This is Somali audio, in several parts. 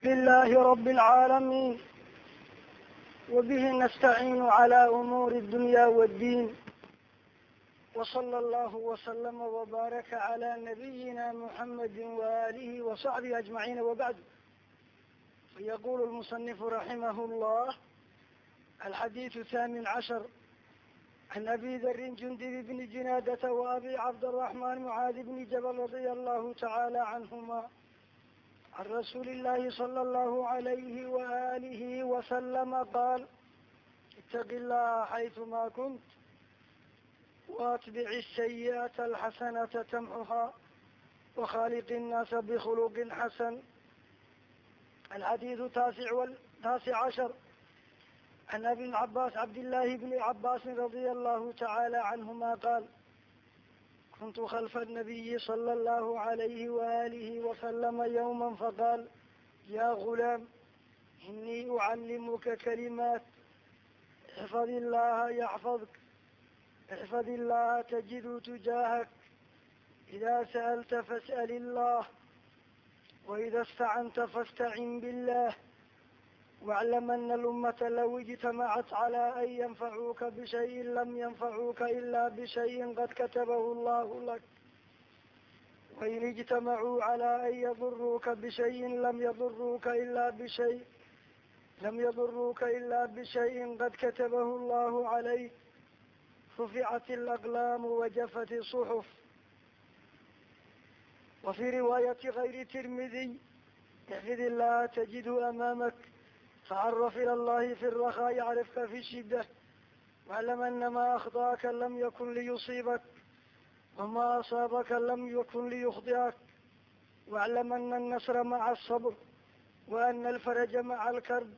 لله رب العالمين وبه نستعين على أمور الدنيا والدين وصلى الله وسلم وبارك على نبينا محمد وآله وصحبه أجمعين وبعد فيقول المصنف رحمه الله الحديث الثامن عشر عن أبي ذر جندب بن جنادة وأبي عبد الرحمن معاذ بن جبل رضي الله تعالى عنهما عن رسول الله صلى الله عليه وآله وسلم قال اتق الله حيثما كنت واتبع السيئة الحسنة تمحها وخالق الناس بخلق حسن الحديث التاسع والتاسع عشر عن ابي العباس عبد الله بن عباس رضي الله تعالى عنهما قال كنت خلف النبي صلى الله عليه وآله وسلم يوما فقال يا غلام إني أعلمك كلمات احفظ الله يحفظك احفظ الله تجد تجاهك إذا سألت فاسأل الله وإذا استعنت فاستعن بالله واعلم أن الأمة لو اجتمعت على أن ينفعوك بشيء لم ينفعوك إلا بشيء قد كتبه الله لك وإن اجتمعوا على أن يضروك بشيء لم يضروك إلا بشيء لم يضروك إلا بشيء قد كتبه الله عليك رفعت الأقلام وجفت الصحف وفي رواية غير ترمذي احفظ الله تجده أمامك تعرف إلى الله في الرخاء يعرفك في الشدة واعلم أن ما أخطاك لم يكن ليصيبك وما أصابك لم يكن ليخطئك واعلم أن النصر مع الصبر وأن الفرج مع الكرب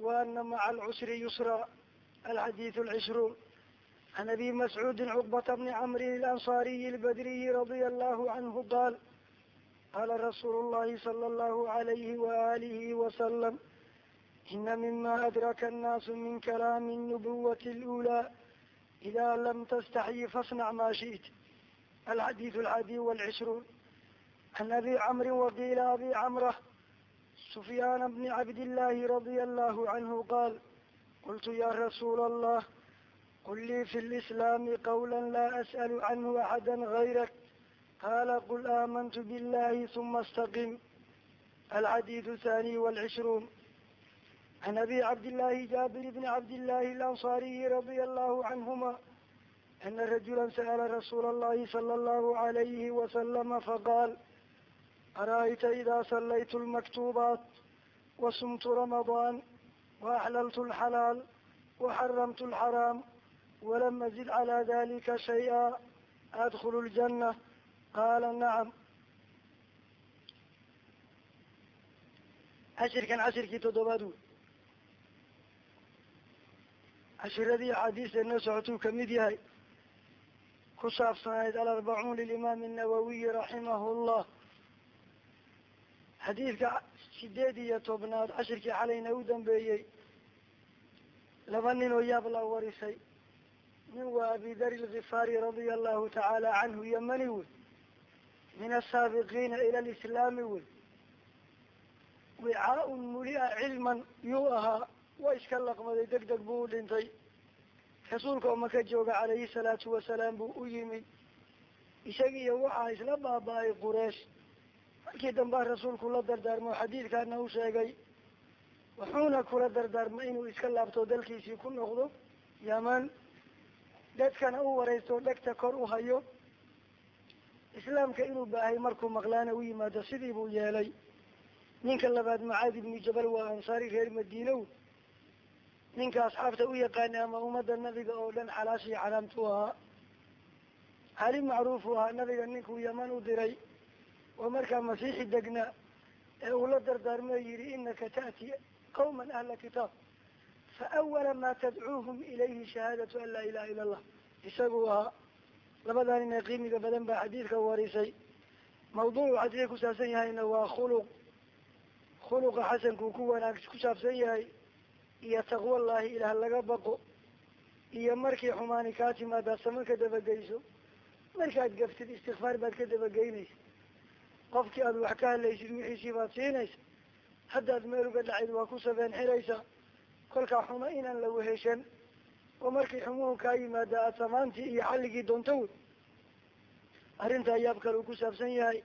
وأن مع العسر يسرا الحديث العشرون عن أبي مسعود عقبة بن عمرو الأنصاري البدري رضي الله عنه قال قال رسول الله صلى الله عليه وآله وسلم ina mima adraka annaasu min kalaami nubuwati اlulaa ida lam tastaxyi fasnac maa shi'ta alxadiidu alxadi walcishruun can abi camri waqiila abi camra sufyaana bni cabdillaahi radia allahu canhu qaal qultu ya rasuula allah qul lii fi lislaami qawla laa as'alu canhu axada gayrak qaala qul aamantu billahi suma astaqim alxadiidu thani walcishruun والعشرون عن أبي عبد الله جابر بن عبد الله الأنصاري رضي الله عنهما أن رجلا سأل رسول الله صلى الله عليه وسلم فقال أرأيت إذا صليت المكتوبات وصمت رمضان وأحللت الحلال وحرمت الحرام ولم أزد على ذلك شيئا أدخل الجنة قال نعم cashirkan cashirkii toddobaad wey cashiradii axaadiista noo socotuu ka mid yahay. Ku saabsanayd alarbacuun lilimaami الnawawiyi raximahu llah xadiidka sideed iyo tobnaad cashirkii xalayna u dambeeyey. Laba nin oo yaab la warisay. Nin waa abi dar lgifaari radia allahu tacaala canhu yamani wey min asaabiqiina ila lislaami wey wicaa-un muli-a cilman yuu ahaa waa iska laqmaday deg deg buu u dhintay. Rasuulka oo maka jooga calayhi salaatu wasalaam buu u yimid isagiiyo waxaa isla baaba-ay qureesh markii dambaa rasuulku la dardaarmo xadiidkaana u sheegay wuxuuna kula dardaarmay inuu iska laabto dalkiisii ku noqdo yaman. Dadkana u wareysto dhegta kor u hayo. Islaamka inuu baahay markuu maqlaana u yimaado sidii buu yeelay. Ninka labaad macaad ibnu jabal waa ansaari reer madiinow ninka asxaabta u yaqaana ama ummadda nabiga oo dhan xalaashii calaamtu ahaa cali macruufu ahaa nabiga ninkuu yaman u diray. Oo markaa masiixi degna ee uu la dardaarmo yihi inaka ta'ti qawman ahla kitaab fa awala ma tadcuuhum ilayhi shahaadatu an laa ilaha ila allah isaguu ahaa labadaa nin ee qiimiga badan baa xadiidka warisay. Mawduucu xadiidka ku saabsan yahayna waa khuluq. Khuluqa xasankuu ku wanaag ku saabsan yahay iyo taqwallahi ilaah laga baqo iyo markii xumaani kaa timaadaad sama ka dabageyso markaad gaftid istikfaar baad ka dabageynaysa. Qofkii aada wax ka hadlaysid wixiisii baad siinaysa haddaad meel uga dhacayd waa ku sabeen xiraysaa kolkaa xumo inaan la weheshan oo markii xumuhu kaa yimaada aada samaantii iyo xalligii doonto wey arrintaa yaab kale uu ku saabsan yahay.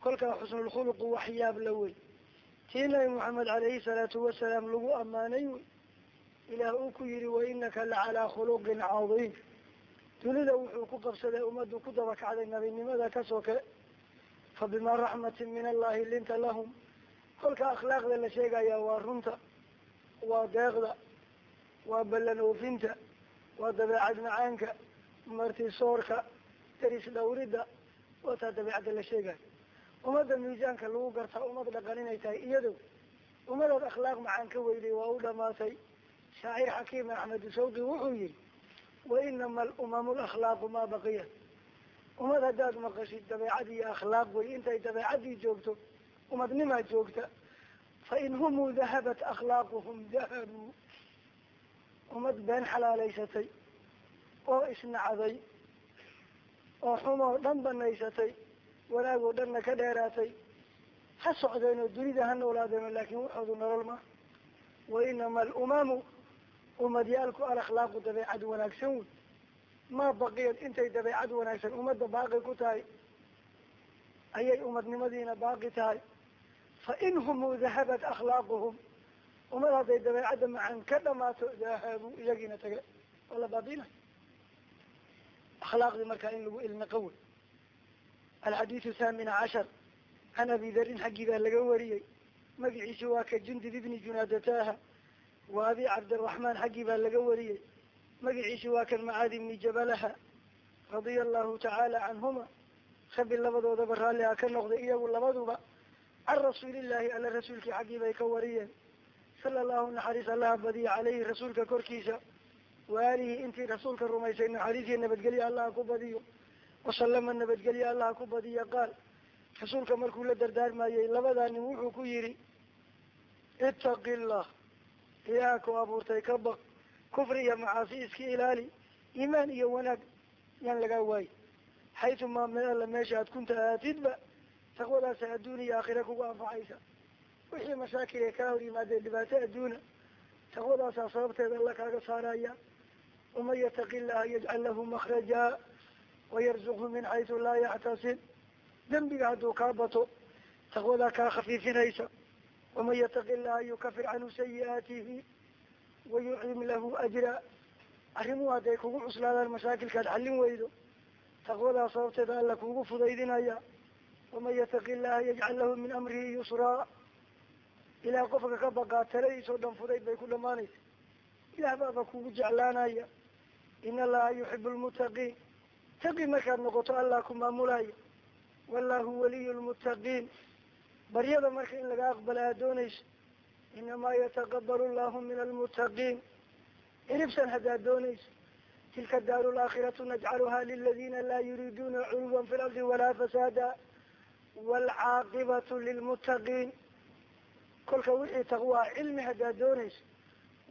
Kolkaa xusnulkhuluqu wax yaab la wey tii nabi maxamed calayhi salaatu wasalaam lagu ammaanay wey ilaah uu ku yihi wa inaka la calaa khuluqin cadiim dunida wuxuu ku qabsaday ummaddu ku daba kacday nabinimada ka soke fa bimaa raxmatin min allahi linta lahum kolka akhlaaqda la sheegaya waa runta waa deeqda waa ballan oofinta waa dabeecad macaanka martisoorka daris dhawridda waa taa dabeecadda la sheegayo ummadda miisaanka lagu gartaa ummad dhaqan inay tahay iyado ummadaad akhlaaq macaan ka weyday waa u dhamaatay shaacir xakiim axmed sawqi wuxuu yihi wa inama alumamu lakhlaaqu maa baqiyat. Ummad haddaad maqashid dabeecad iyo akhlaaq wey intay dabeecadii joogto umadnimaa joogta. Fa in humuu dahabat akhlaaquhum dahabuu ummad been xalaalaysatay oo isnacday oo xumoo dhan banaysatay wanaag oo dhanna ka dheeraatay ha socdeenoo dunida ha noolaadeeno laakin waxoodu nolol ma. Wa inama alumamu umadyaalku alakhlaaqu dabeecad wanaagsan wey. Maa baqiyad intay dabeecad wanaagsan ummadda baaqi ku tahay ayay umadnimadiina baaqi tahay. Fa in dahabat akhlaaquhum ummad hadday dabeecadda macaan ka dhamaato dahabu iyagiina tage oo la baabina akhlaaqdii markaa in lagu ilmiqo wey alxadiidu thamina cashar can abi darin xaggii baa laga wariyey magaciisi waa ka jundub ibni junaadataha wa abi cabdiraxmaan xaggii baa laga wariyey magaciisi waa kan macaadi ibni jabalaha radia allahu tacaala canhuma rabi labadoodaba raalli ha ka noqday iyagu labaduba can rasuulillahi alla rasuulkii xaggii bay ka wariyeen sala allahu naxariis allaha badiya caleyhi rasuulka korkiisa waalihi intii rasuulka rumaysay naxariisiyo nabadgelye allaha ku badiyo wasalama nabadgelye allaha ku badiya qaal rasuulka markuu la dardaarmayey labadaa nin wuxuu ku yihi ittaqi illah ilaha ku abuurtay ka baq kufri iyo macaasi iska ilaali iimaan iyo wanaag yaan lagaa waayi xaytumaa meel alla meesha aad kunta aatidba taqwadaasa adduun iyo aakhira kugu anfacaysa wixii mashaakil ee kaa hor yimaadeen dhibaato adduuna taqwadaasaa sababteeda alla kaaga saaraya waman yataqi illaha yajcal lahu makraja wayarzuqhu min xaysu laa yaxtasib dembiga hadduu kaa bato taqwadaa kaa khafiifinaysa waman yataqi illaha yukafir canhu sayi'aatihi wayucdim lahu ajra arrimuhu hadday kugu cuslaadaan mashaakilkaad xallin weydo taqwadaa sababteeda alla kugu fudaydinaya waman yataqi illaha yajcal lahu min amrihi yusraa ilaah qofka ka baqaa taladiisoo dhan fudayd bay ku dhamaanaysa ilaah baaba kugu jeclaanaya in allaha yuxibu lmuttaqiin taqi markaad noqoto allah ku maamulaya wallahu waliyu lmuttaqiin baryada marka in laga aqbala aad doonayso inamaa yataqabalu llahu min almuttaqiin iribsan haddaad doonayso tilka daaru laakhiratu najcaluha liladina laa yuriiduuna culuwan fi lardi walaa fasaada waalcaaqibatu lilmuttaqiin kolka wixii taqwaa cilmi haddaad doonayso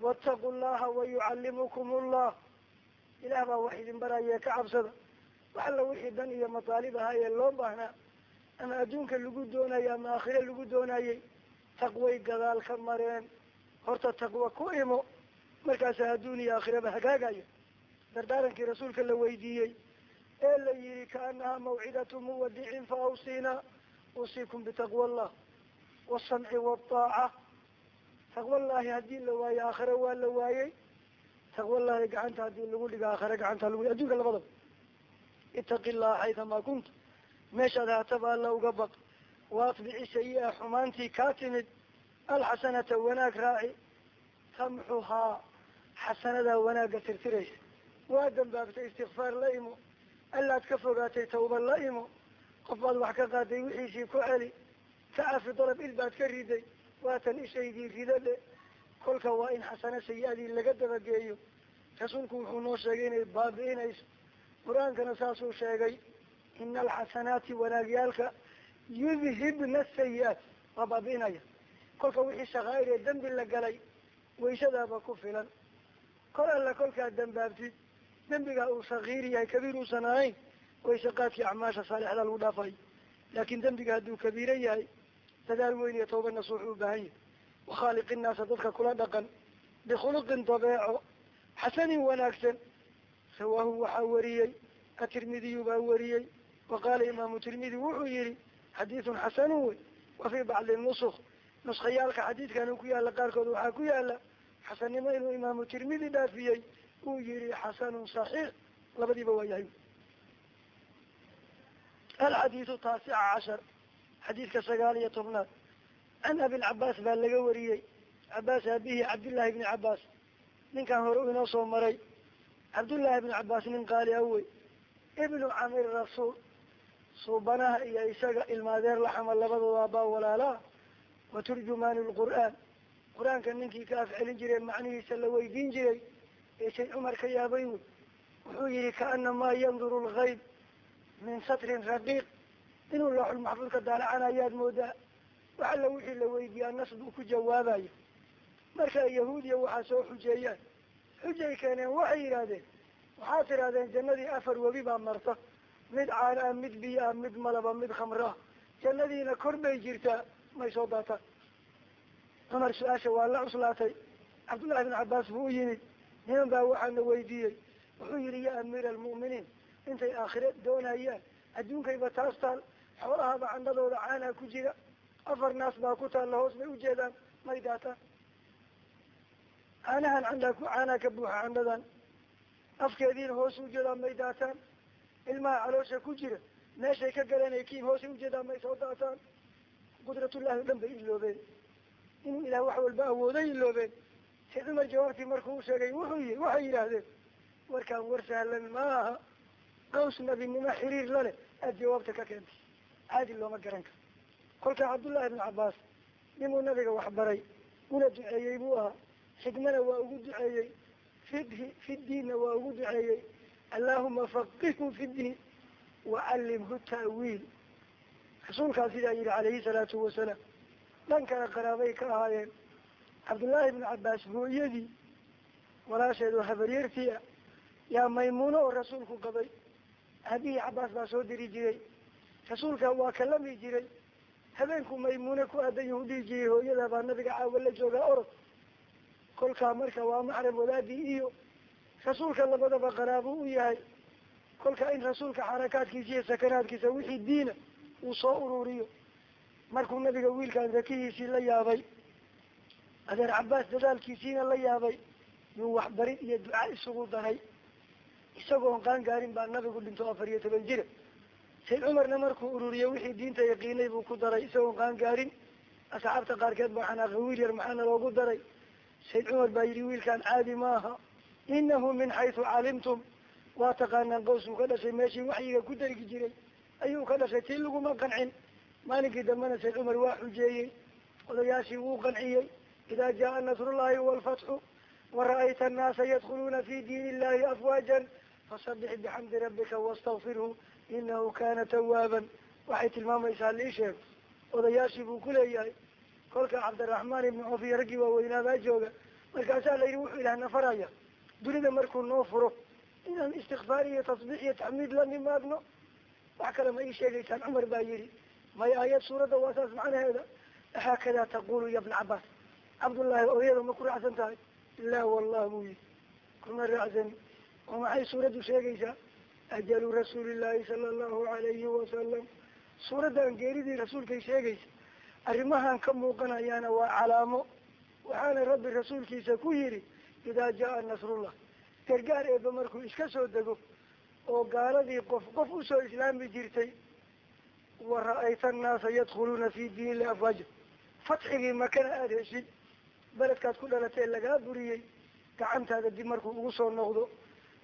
waataqu llaha wayucallimukum allah ilaah baa wax idin baraya ka cabsada wax wixii dan iyo mataalib ahaa ee loo baahnaa ama adduunka lagu doonayo ama aakhire lagu doonayay taqway gadaal ka mareen. Horta taqwa ku imo markaasa adduun iyo aakhiraba hagaagayo. Dardaarankii rasuulka la weydiiyey ee la yihi kaanahaa mawcidatu muwadicin fa awsiina usiikum bitaqwa allah wasamci waataaca taqwallahi haddii la waayo aakhire waa la waayey. Taqwallahi gacanta haddii lagu dhiga aakhire gacanta lagu adduunka labadaba itaqi llaha xaydamaa kunta meeshaad haataba alla uga baq. Waatbici sayi-a xumaantii kaa timid. Alxasanata wanaag raaci. Tamxuhaa xasanadaa wanaagga tirtiraysa. Waa dambaabtay istikfaar la imo. Allaad ka fogaatay tawba la imo. Qof baad wax ka qaaday wixiisii ku celi. Ka cafi dalab il baad ka riday. Waatan ishaydii ridadhe kolka waa in xasano sayi-adii laga dabageeyo. Rasuulku wuxuu noo sheegay inay baabi'inayso qur'aankana saasuu sheegay ina alxasanaati wanaagyaalka yudhibna sayi-aat waa baabi'inaya kolka wixii shaqaa'ir ee dembi la galay waysadaaba ku filan. Kol alla kolkaad dambaabtid dembigaa uu sakiir yahay kabiir uusan ahayn wayse qaadkii acmaasha saalixda lagu dhaafayo laakin dembiga hadduu kabiiro yahay dadaal weyn iyo tooba nasuux u baahan yahy wakhaaliq innaasa dadka kula dhaqan. Bikhuluqin dabeeco xasanin wanaagsan rawaahu waxaa wariyey atirmidiyu baa wariyey wa qaala imaamu tirmidi wuxuu yihi xadiidun xasanun wey wa fii bacdi nusuk nuskayaalka xadiidkan ku yaalla qaarkood waxaa ku yaalla xasannimo inuu imaamu tirmidi dhaafiyey uu yihi xasanun saxiix. Labadiiba waa yahay. Alxadiidu taasica cashar xadiidka sagaal iyo tobnaad. Can abilcabaas baa laga wariyey. Cabaas aabihi cabdillahi bni cabaas ninkan hore u inoo soo maray cabdullaahi bni cabaas nin qaali awey ibnu camir rasuul suubanaha iyo isaga ilmaadeer laxama labadooda baa walaalaa wa turjumaani lqur'aan qur'aanka ninkii ka afcelin jiray macnihiisa la weydiin jiray ee shay cumar ka yaabay wey wuxuu yihi kaanamaa yanduru lgayb min satrin raqiiq. Inuu looxul maxfuudka daalacan ayaad moodaa wax alla wixii la weydiiyaa nas buu ku jawaabayo marka yahuudiya waxaa soo xujeeyaan xujay keeneen waxay yidhaahdeen waxaad tidhahdeen jannadii afar webi baa marta. Mid caana ah mid biyo ah mid malaba mid khamro ah jannadiina kor bay jirtaa may soo daataan. Cumar su'aasha waa la cuslaatay. Cabdullahi bin cabbaas buu u yimid niman baa waxaana weydiiyey. Wuxuu yihi ya amiira almu'miniin intay aakhire doonayaan adduunkayba taas taal xoolahaba candhadooda caanaa ku jira afar naas baa ku taalla hoos bay ujeedaan may daataan caanahan candhaa ku caanaa ka buuxa candhadan afkeediina hoos ujeedaan may daataan. Ilmaha caloosha ku jira. Meeshay ka galanay kiib hoosay ujeedaan may soo daataan. Qudratullahi o dhan bay iloobeen inuu ilaah wax walba awooday iloobeen sayd cumar jawaabtii markuu usheegay wuxuu yihi waxay yidhaahdeen warkaan war sahlan maaha. Qaws nabinimo xiriir la leh aada jawaabta ka keentay. Caadi looma garan karo kolkaa cabdullahi ibnu cabbaas ninuu nabiga waxbaray una duceeyey buu ahaa xikmana waa ugu duceeyey fidhi fi diinna waa ugu duceeyey. Allahuma faqihhu fi diin wacallimhu ta'wiil. Rasuulkaa sidaa yihi calayhi salaatu wasalaam dhankana qaraabay ka ahaayeen. Cabdullaahi ibnu cabbaas hooyadii walaasheed oo habaryartii ah yaa maymuuno oo rasuulku qabay aabihii cabbaas baa soo diri jiray rasuulka waa kalami jiray. Habeenku maymuune ku aadayu u dhihi jiray hooyada baa nabiga caawa la joogaa orod kolkaa marka waa maxram wadaadii iyo rasuulka labadaba qaraabuu u yahay. Kolka in rasuulka xarakaadkiisa iyo sakanaadkiisa wixii diina uu soo ururiyo. Markuu nabiga wiilkaan rakihiisii la yaabay adeer cabbaas dadaalkiisiina la yaabay yuu waxbarid iyo ducaa isugu daray. Isagoon qaan gaarin baa nabigu dhinto afar iyo toban jira. Sayd cumarna markuu ururiyo wixii diinta yaqiinay buu ku daray isagoon qaan gaarin. Asxaabta qaarkeed baa xanaaqa wiil yar maxaana loogu daray sayd cumar baa yidhi wiilkaan caadi maaha inahu min xaysu calimtum waa taqaanaan qawsuu ka dhashay meeshii waxyiga ku dargi jiray ayuu ka dhashay tii laguma qancin maalinkii dambena sayd cumar waa xujeeyey odayaashii wuu qanciyey idaa jaa nasrullahi walfatxu wara-ayta annaasa yadkhuluuna fi diin illahi afwaajan fasabix bixamdi rabbika wastakfirhu inahu kana tawaaban waxay tilmaamaysaa lii sheego odayaashii buu ku leeyahay kolka cabdiraxmaan ibnu cof iyo raggii waaweynaabaa jooga markaasaa la yidhi wuxuu ilaah nafaraya dunida markuu noo furo inaan istikfaar iyo tasbiix iyo taxmiid la nimaadno wax kale ma ii sheegaysaan. Cumar baa yidhi may aayad suuradda waa saas macnaheeda haakada taqulu ya bna cabbaas cabdullaahi oyada ma ku raacsan tahay? Laa wallah buu yihi kuma raacsani oo maxay suuraddu sheegaysaa? Ajalu rasuulillahi sala allahu alayhi wasalam suuraddan geeridii rasuulkay sheegaysa arrimahan ka muuqanayaana waa calaamo. Waxaana rabbi rasuulkiisa ku yidhi idaa jaa nasrullah. Gargaar eeba markuu iska soo dego oo gaaladii qof qof u soo islaami jirtay wa ra'ayta annaasa yadkhuluuna fi diin illahi afwaaja fatxigii makana aada heshid beledkaad ku dhalatee lagaa buriyey gacantaada dib markuu ugu soo noqdo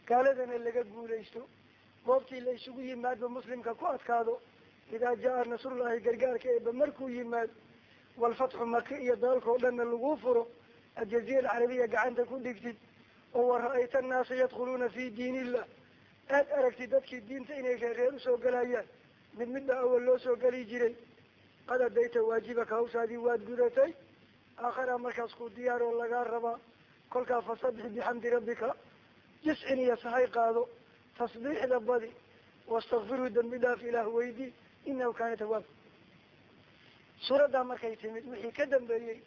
gaaladana laga guulaysto. Goobtii la isugu yimaadba muslimka ku adkaado idaa jaa nasrullahi gargaarka eeba markuu yimaado walfatxu maka iyo dalkao dhanna lagu furo aljaziira alcarabiya gacanta ku dhigtid oo wa ra'ayta annaasa yadkhuluuna fi diin illah aada aragtid dadkii diinta inay reereer u soo galayaan mid midba awal loo soo geli jiray qad adayta waajibaka hawsaadii waad gudatay aakhara markaas ku diyaar oo lagaa rabaa kolkaa fasabix bixamdi rabbika jiscin iyo sahay qaado tasbiixda badi wastakfirhu dambi ilaah weydii inahu kaana tawaab suuraddaa markay timid wixii ka dambeeyey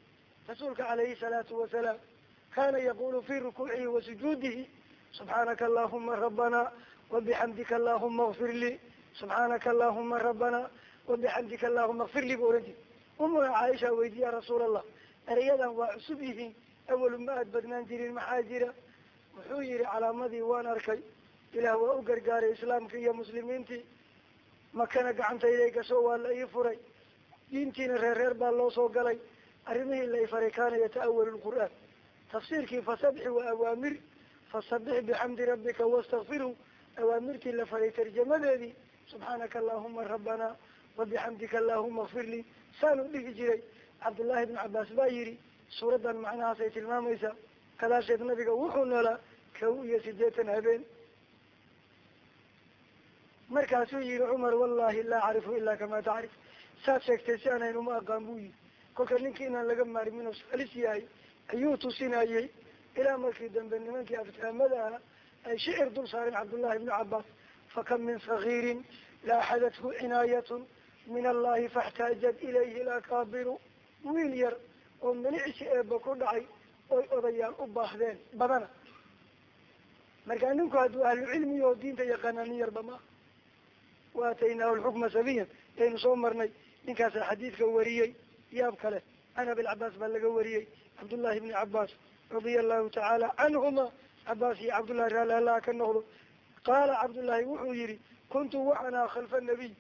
rasuulka calayhi salaatu wasalaam kana yaqulu fi rukuucihi wa sujuudihi subxaanaka allahuma rabbana wabixamdika allahuma kfir lii subxaanaka allahuma rabbana wabixamdika allahuma kfir lii bu ohan jiri umuna caaisha weydiiya rasuul allah ereyadan waa cusub yihiin awalu ma aad badnaan jirin maxaa jira? Wuxuu yihi calaamadii waan arkay ilaah waa u gargaaray islaamkii iyo muslimiintii makana gacantayday gasho waa la ii furay. Diintiina reer reer baa loo soo galay. Arrimihii la ifaray kaana yata'awalu lqur'aan tafsiirkii fasabxi waa awaamir fasabix bixamdi rabbika wastakfirhu awaamirtii la faray tarjamadeedii subxaanaka allahuma rabbana wabixamdika allahuma kfir lii. Saanu dhihi jiray. Cabdullaahi ibnu cabaas baa yihi suuraddan macnahaasay tilmaamaysaa kadaasheed nabiga wuxuu noolaa kow iyo sideetan habeen markaasuu yihi cumar wallahi laa acrifu ilaa kamaa tacrif saad sheegtay si anayn uma aqaan buu yihi kolka ninkii inaan laga maarmin oo saalis yahay ayuu tusinayey ilaa markii dambe nimankii aftaamada ah ay shicir dul saareen cabdullahi ibnu cabaas fakam min sagiirin laaxadathu cinaayatun min allahi faxtaajat ilayhi lakaabiru wiil yar oo milicsi eeba ku dhacay oy odayaal u baahdeen badana. Markaa ninku hadduu ahlu cilmiya oo diinta yaqaana nin yarba maaha waataynaahu lxukma sabiyan aynu soo marnay ninkaasaa xadiidka wariyey yaab kale can abilcabaas baa laga wariyey cabdullahi ibni cabaas radia allahu tacaala canhuma cabaas iyo cabdullahi raali allaha ka noqdo qaala cabdullaahi wuxuu yihi kuntu waxanaa khalfa nabiy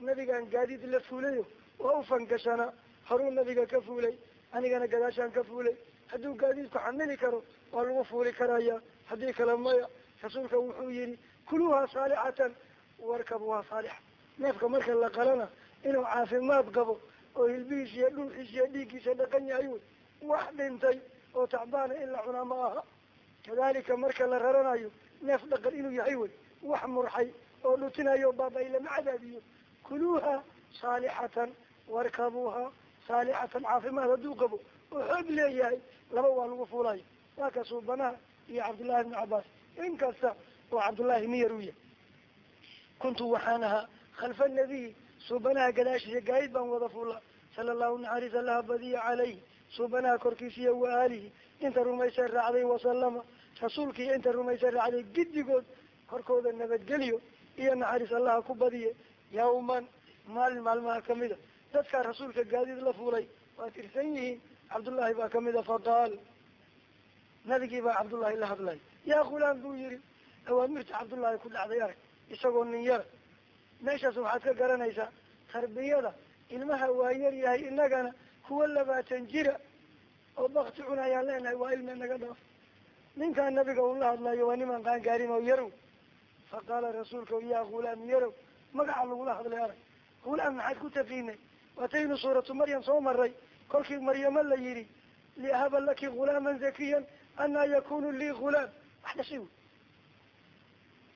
nabigaan gaadiid la fuulayo waa u fangashanaa horuu nabiga ka fuulay anigana gadaashaan ka fuulay hadduu gaadiidku xamili karo waa lagu fuuli karaya haddii kale maya rasuulka wuxuu yihi kuluuha saalixatan warkabuha saalixa neefka marka la qalana inuu caafimaad qabo oo hilbihiis iyo dhulxiis iyo dhiiggiisa dhaqan yahay wey wax dhintay oo tacbaana in la cunaa ma aha. Kadalika marka la raranayo neef dhaqan inuu yahay wey wax murxay oo dhutinayo baaba-ay lama cadaabiyo kuluuha saalixatan warkabuuha saalixatan caafimaad hadduu qabo oo xoog leeyahay laba waa lagu fuulayo waa ka suubanaha iyo cabdullahi ibnu cabaas inkasta oo cabdullaahi miyar u yahay kuntu waxaan ahaa khalfa nabiyi suubanaha gadaashiisa gaayid baan wada fuula sala allahu naxariis allaha badiya calayhi suubanaha korkiisiiyo wa aalihi inta rumaysa raacday wasalama rasuulkiiyo inta rumaysa raacday giddigood korkooda nabadgelyo iyo naxariis allaha ku badiye yawman maalin maalmaha kamida dadkaa rasuulka gaadiid la fuulay waa tirsan yihiin cabdullaahi baa kamida faqaal nabigii baa cabdullaahi la hadlay yaa khulaam buu yihi awaamirta cabdullaahi ku dhacday arag isagoo nin yara meeshaas waxaad ka garanaysaa tarbiyada. Ilmaha waa yar yahay inagana kuwa labaatan jira oo bakti cun ayaan leenahay waa ilme naga dhaaf. Ninkaan nabiga uu la hadlayo waa niman qaangaarin oo yarow. Faqaala rasuulka yaa khulaam yarow magaca lagula hadlay arag. Khulaam maxaad ku taqiinay waataynu suuratu maryam soo maray kolkii maryamo la yihi liahaba laki khulaaman zakiyan anaa yakunu lii khulaam wax dhashay wey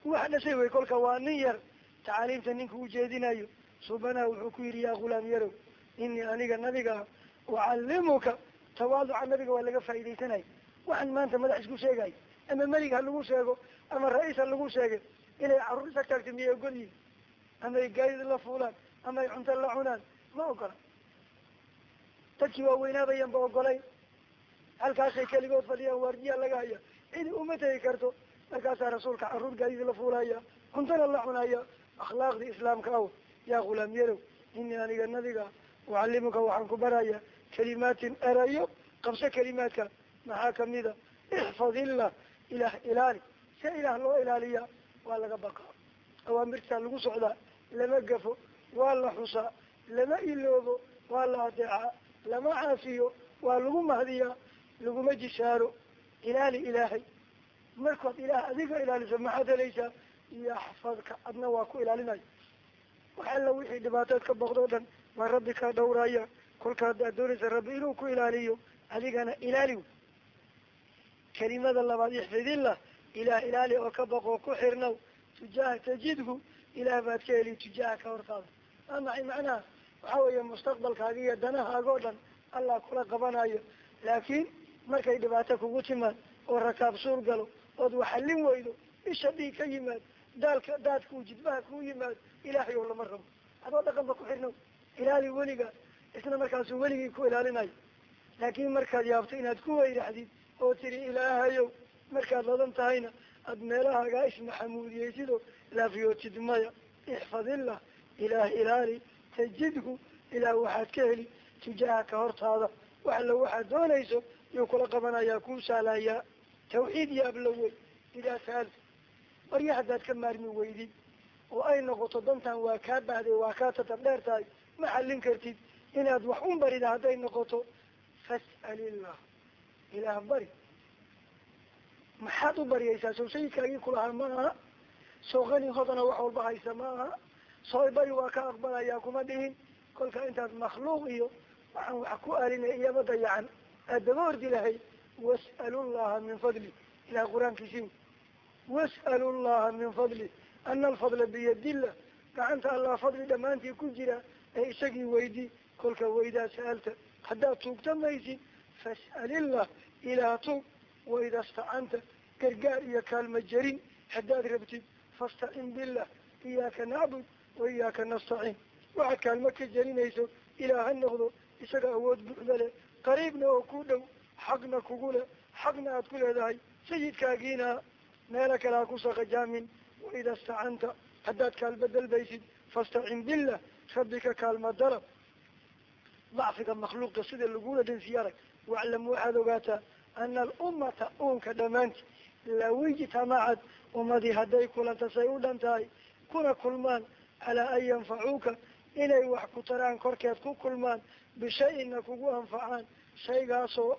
wax dhashay wey kolka waa nin yar tacaaliimta ninka ujeedinayo subanaha wuxuu ku yihi yaa khulaam yarow inii aniga nabiga ucallimuka tawaaduca nabiga waa laga faa'iidaysanaya waxaan maanta madax isku sheegayo ama melig ha lagu sheego ama ra'iis ha lagu sheegay inay carruur isa taagto miyay ogol yihiin ama ay gaadid la fuulaan? Ama ay cunto la cunaan? Ma ogola dadkii waaweynaadayan ba ogolay. Halkaasay keligood fadhiyaan waardiyaa laga haya. Cidi uma tegi karto markaasaa rasuulka carruur gaadid la fuulaya cuntona la cunaya akhlaaqdii islaamka aw yaa khulaam yarow inii aniga nabiga ucallimuka waxaan ku baraya kalimaatin erayo qabso kalimaadka maxaa kamida ixfad illah ilaah ilaali se ilaah loo ilaaliyaa waa laga baqaa. Awaamirtaa lagu socdaa lama gafo waa la xusaa lama iloobo waa la adeecaa lama caafiyo waa lagu mahdiyaa laguma jishaaro ilaali ilaahay markaad ilaah adiga ilaaliso maxaad helaysaa yaxfadka adna waa ku ilaalinaya wax alla wixii dhibaatood ka boqdoo dhan waa rabbi kaa dhawraya kolka haddaad doonaysa rabbi inuu ku ilaaliyo adigana ilaali wey kelimada labaad ixfidillah ilaah ilaali oo ka baqoo ku xirnow tujaaha tajidhu ilaah baad ka heli tujaaha ka hortaada. Maa maxay macnaha? Waxa weeye mustaqbalkaaga iyo danahaaga o dhan allah kula qabanayo. Laakiin markay dhibaato kugu timaad oo rakaab suur galo ood waxallin weydo isha dhiig ka yimaad daalka daadkuu jidbaha kuu yimaado ilaahay oo lama rabo. Adoo dhaqanba ku xirnow ilaali weliga isna markaasuu weligii ku ilaalinayo laakiin markaad yaabto inaad ku weyraxdid oo tiri ilaahayow markaad ladan tahayna aada meelahaagaa ismaxamuudiyeysidoo laafiyootid maya ixfadillah ilaah ilaali tajidhu ilaah waxaad ka heli tujaahaka hortaada wax alla waxaad doonayso yuu kula qabanayaa kuu saalayaa tawxiid iyo ablowey idaa saalta barya haddaad ka maarmi weydid oo ay noqoto dantan waa kaa bahday waa kaa tatab dheer tahay ma xallin kartid inaad wax un barida hadday noqoto. Fas'al illah ilaah bari. Maxaad u baryaysaa? Soo sayidkaagii kulahaa ma aha. Soo qani hodana wax walba haysa ma aha. Soo bari waa ka aqbalayaa kuma dhihin. Kolka intaad makhluuq iyo waxaan wax ku alinay iyaba dayacan. Aad ordi lahayd was'alu llaha min fadli ilaah qur'aankiisii was'alu llaha min fadli ana alfadla biyadillah gacanta allah fadli dhammaantii ku jira ee isagii weydii kolka waydaa sa'alta haddaad tuugta maysid fas'alillah ilaah tuug waida stacanta gargaar iyo kaalma jarin haddaad rabtid fastacin billah iyaaka nacbud wa iyaaka nastaciin waxaad kaalmo ka jarinayso ilaah ha noqdo isaga awood buuxda leh qariibna oo ku dhow xaqna kugu leh xaqna aad ku leedahay sayidkaagiina meelo kale ha ku saqajaamin waida stacanta haddaad kaalma dalbaysid fastacin billah rabbika kaalma dalab dacfiga makhluuqa sida lagula dhansiye arag waclam waxaad ogaataa ana alummata uunka dhammaanti law ijtamacad ummadii hadday kulanta say u dhan tahay kuna kulmaan calaa an yanfacuuka inay wax ku taraan korkeed ku kulmaan bishay-inna kugu anfacaan shaygaasoo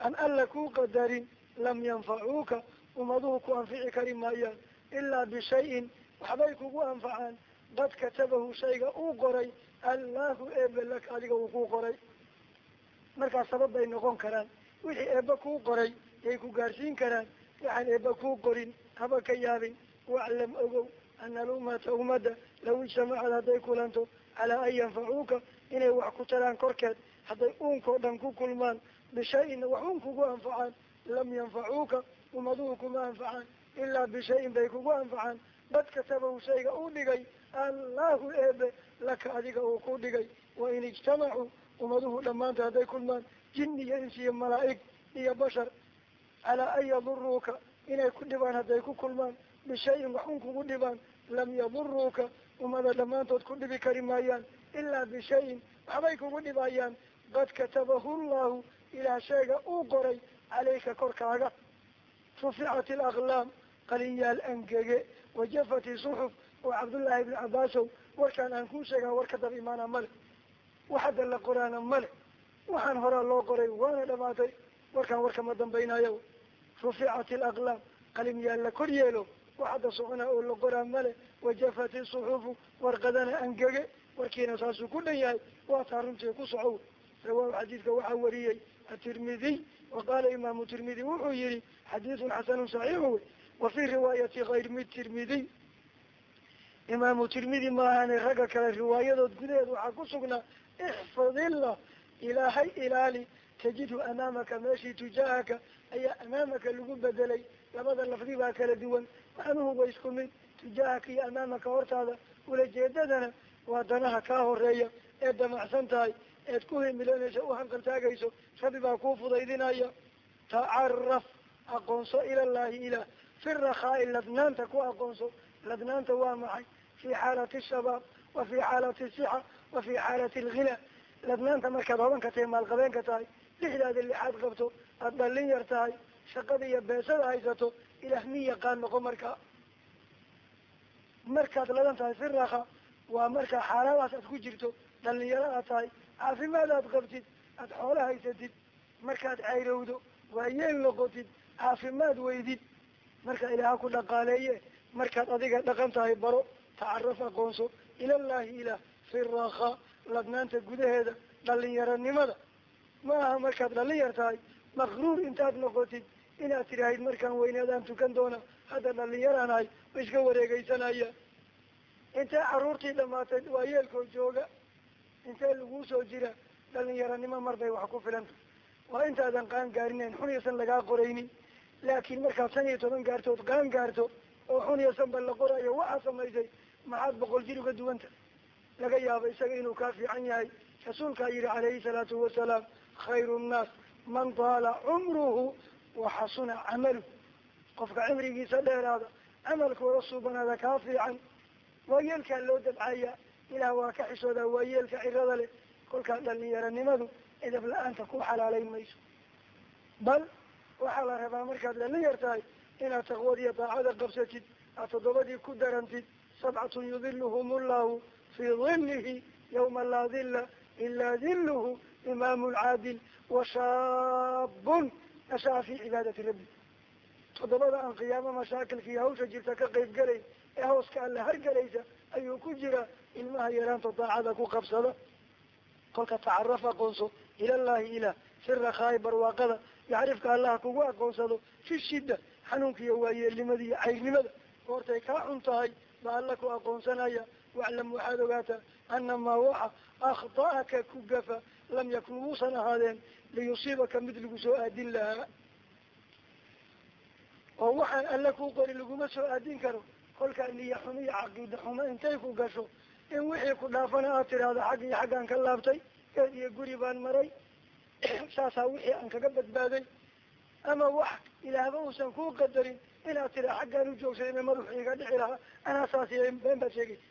aan alla kuu qadarin lam yanfacuuka ummaduhu ku anfici kari maayaan ilaa bishayin waxbay kugu anfacaan qad katabahu shayga uu qoray allahu eebe lak adiga uu kuu qoray. Markaas sabab bay noqon karaan. Wixii eebba kuu qoray yay ku gaarsiin karaan waxaan eebba kuu qorin haba ka yaabin. Waclam ogow ana alummata ummadda law ijtamacad hadday kulanto calaa an yanfacuuka inay wax ku taraan korkeed hadday uunkao dhan ku kulmaan bishay-in wax un kugu anfacaan lam yanfacuuka ummaduhu kuma anfacaan ilaa bishayin bay kugu anfacaan. Qad katabahu shayga uu dhigay allahu eebe laka adiga uu ku dhigay. Wain ijtamacuu ummaduhu dhammaanta hadday kulmaan jin iyo ins iyo malaa'ig iyo bashar calaa an yaduruuka inay ku dhibaan hadday ku kulmaan bishayin wax un kugu dhibaan lam yaduruuka ummada dhammaantood ku dhibi kari maayaan ilaa bishayin waxbay kugu dhibayaan qad katabahu llahu ilaah sheega uu qoray calayka korkaaga. Ruficat alaqlaam qalinyaal angege wajafat isuxuf oo cabdullaahi ibni cabaasow warkaan aan kuu sheegaa war ka daba imaana male wax hadda la qoraana male waxaan horaa loo qoray waana dhamaatay warkaan warkama dambaynayo. Ruficat alaqlaam qalinyaal la kor yeelo. Wax hadda socona oo la qoraa male wajafat isuxufu warqadana angege warkiina saasuu ku dhan yahay. Waa runtii ku socow rawaahu xadiidka waxaa wariyey atirmidiy wa qaala imaamu tirmidi wuxuu yihi xadiidun xasanun saxiixu wey. Wa fii riwaayati kayrmi tirmidiy imaamu tirmidi maahane ragga kale riwaayadood gudaheed waxaa ku sugnaa ixfadillah ilaahay ilaali tajidhu amaamaka meeshii tujaahaka ayaa amaamaka lagu bedelay. Labada lafdi baa kala duwan macnuhu wa isku mid tujaahaka iyo amaamaka hortaada ulajeedadana waa danaha kaa horreeya eed damacsan tahay eed ku himilanayso u hanqaltaagayso rabbi baa kuu fudaydinaya. Tacaraf aqoonso ilallahi ilah fi rakhaai ladnaanta ku aqoonso. Ladnaanta waa maxay? Fi xaalati shabaab wa fi xaalati sixa wa fi xaalati alghina ladnaanta markaad hodanka tahay maalqabeenka tahay lixdaada lixaad qabto aada dhalin yar tahay shaqada iyo beesada haysato ilaah min yaqaan noqo markaa markaad ladan tahay fi rakha waa markaa xaaladaas aad ku jirto dhalinyaro aad tahay caafimaad aad qabtid aada xoolo haysatid markaad cayrowdo waa yeel noqotid caafimaad weydid. Marka ilaaha ku dhaqaaleeye markaad adiga dhaqan tahay baro tacaraf aqoonso ilallahi ilah fi rakha ladnaanta gudaheeda dhalinyaronimada ma aha markaad dhalin yar tahay makruur intaad noqotid inaad tidhaahid markaan weyneedaan tukan doona hadda dhalinyaraan ahay iska wareegeysanaya intee caruurtii dhamaatay waa yeelkoo jooga intee laguu soo jira. Dhalinyaronimo mar bay wax ku filanta waa intaadan qaan gaarinayn xun iyosan lagaa qoraynin. Laakiin markaad shan iyo toban gaartood qaan gaarto oo xun iyosan ba la qorayo waxaa samaysay maxaad boqol jir uga duwanta. Laga yaabo isaga inuu kaa fiican yahay. Rasuulkaa yihi calayhi salaatu wasalaam khayru nnaas man taala cumruhu waxasuna camalu. Qofka cimrigiisa dheeraada camalkooda suubanaada kaa fiican. Waa yeelkaa loo dabcaya ilaah waa ka xishoodaa waa yeelka cirada leh. Kolkaa dhalinyaranimadu edab la'aanta ku xalaalayn mayso. Bal waxaa la rabaa markaad dhalin yar tahay inaad taqwad iyo daacada qabsatid aad toddobadii ku darantid sabcatun yudiluhum llahu fii dilihi yawma laa dilla ilaa diluhu imaamun caadil washaabun nashaa fii cibaadati rabbi. Toddobada aan qiyaamo mashaakilka iyo hawsha jirta ka qayb galayn ee hooska alla hargelaysa ayuu ku jiraa ilmaha yaraanta daacada ku qabsada kolka tacaraf aqoonso ilallahi ilah si rakhaay barwaaqada yacrifka allaha kugu aqoonsado fi shidda xanuunka iyo waayeelnimada iyo cayrnimada goortay kaa xun tahay ba alla ku aqoonsanaya waclam waxaad ogaataa anamaa waxa akhta'aka ku gafa lam yakun wuusan ahaadeen liyusiibaka mid lagu soo aadin lahaa oo waxaan alle kuu qori laguma soo aadin karo kolkaa niya xumo iyo caqiida xumo intay ku gasho in wixii ku dhaafana aad tidhaahdo xagg iyo xaggaan ka laabtay geed iyo guri baan maray saasaa wixii aan kaga badbaaday. Ama wax ilaahba uusan kuu qadarin inaad tiraa xaggaan u joogsaday ina madaxu iga dhici lahaa anaa saas iyo been baad sheegaysa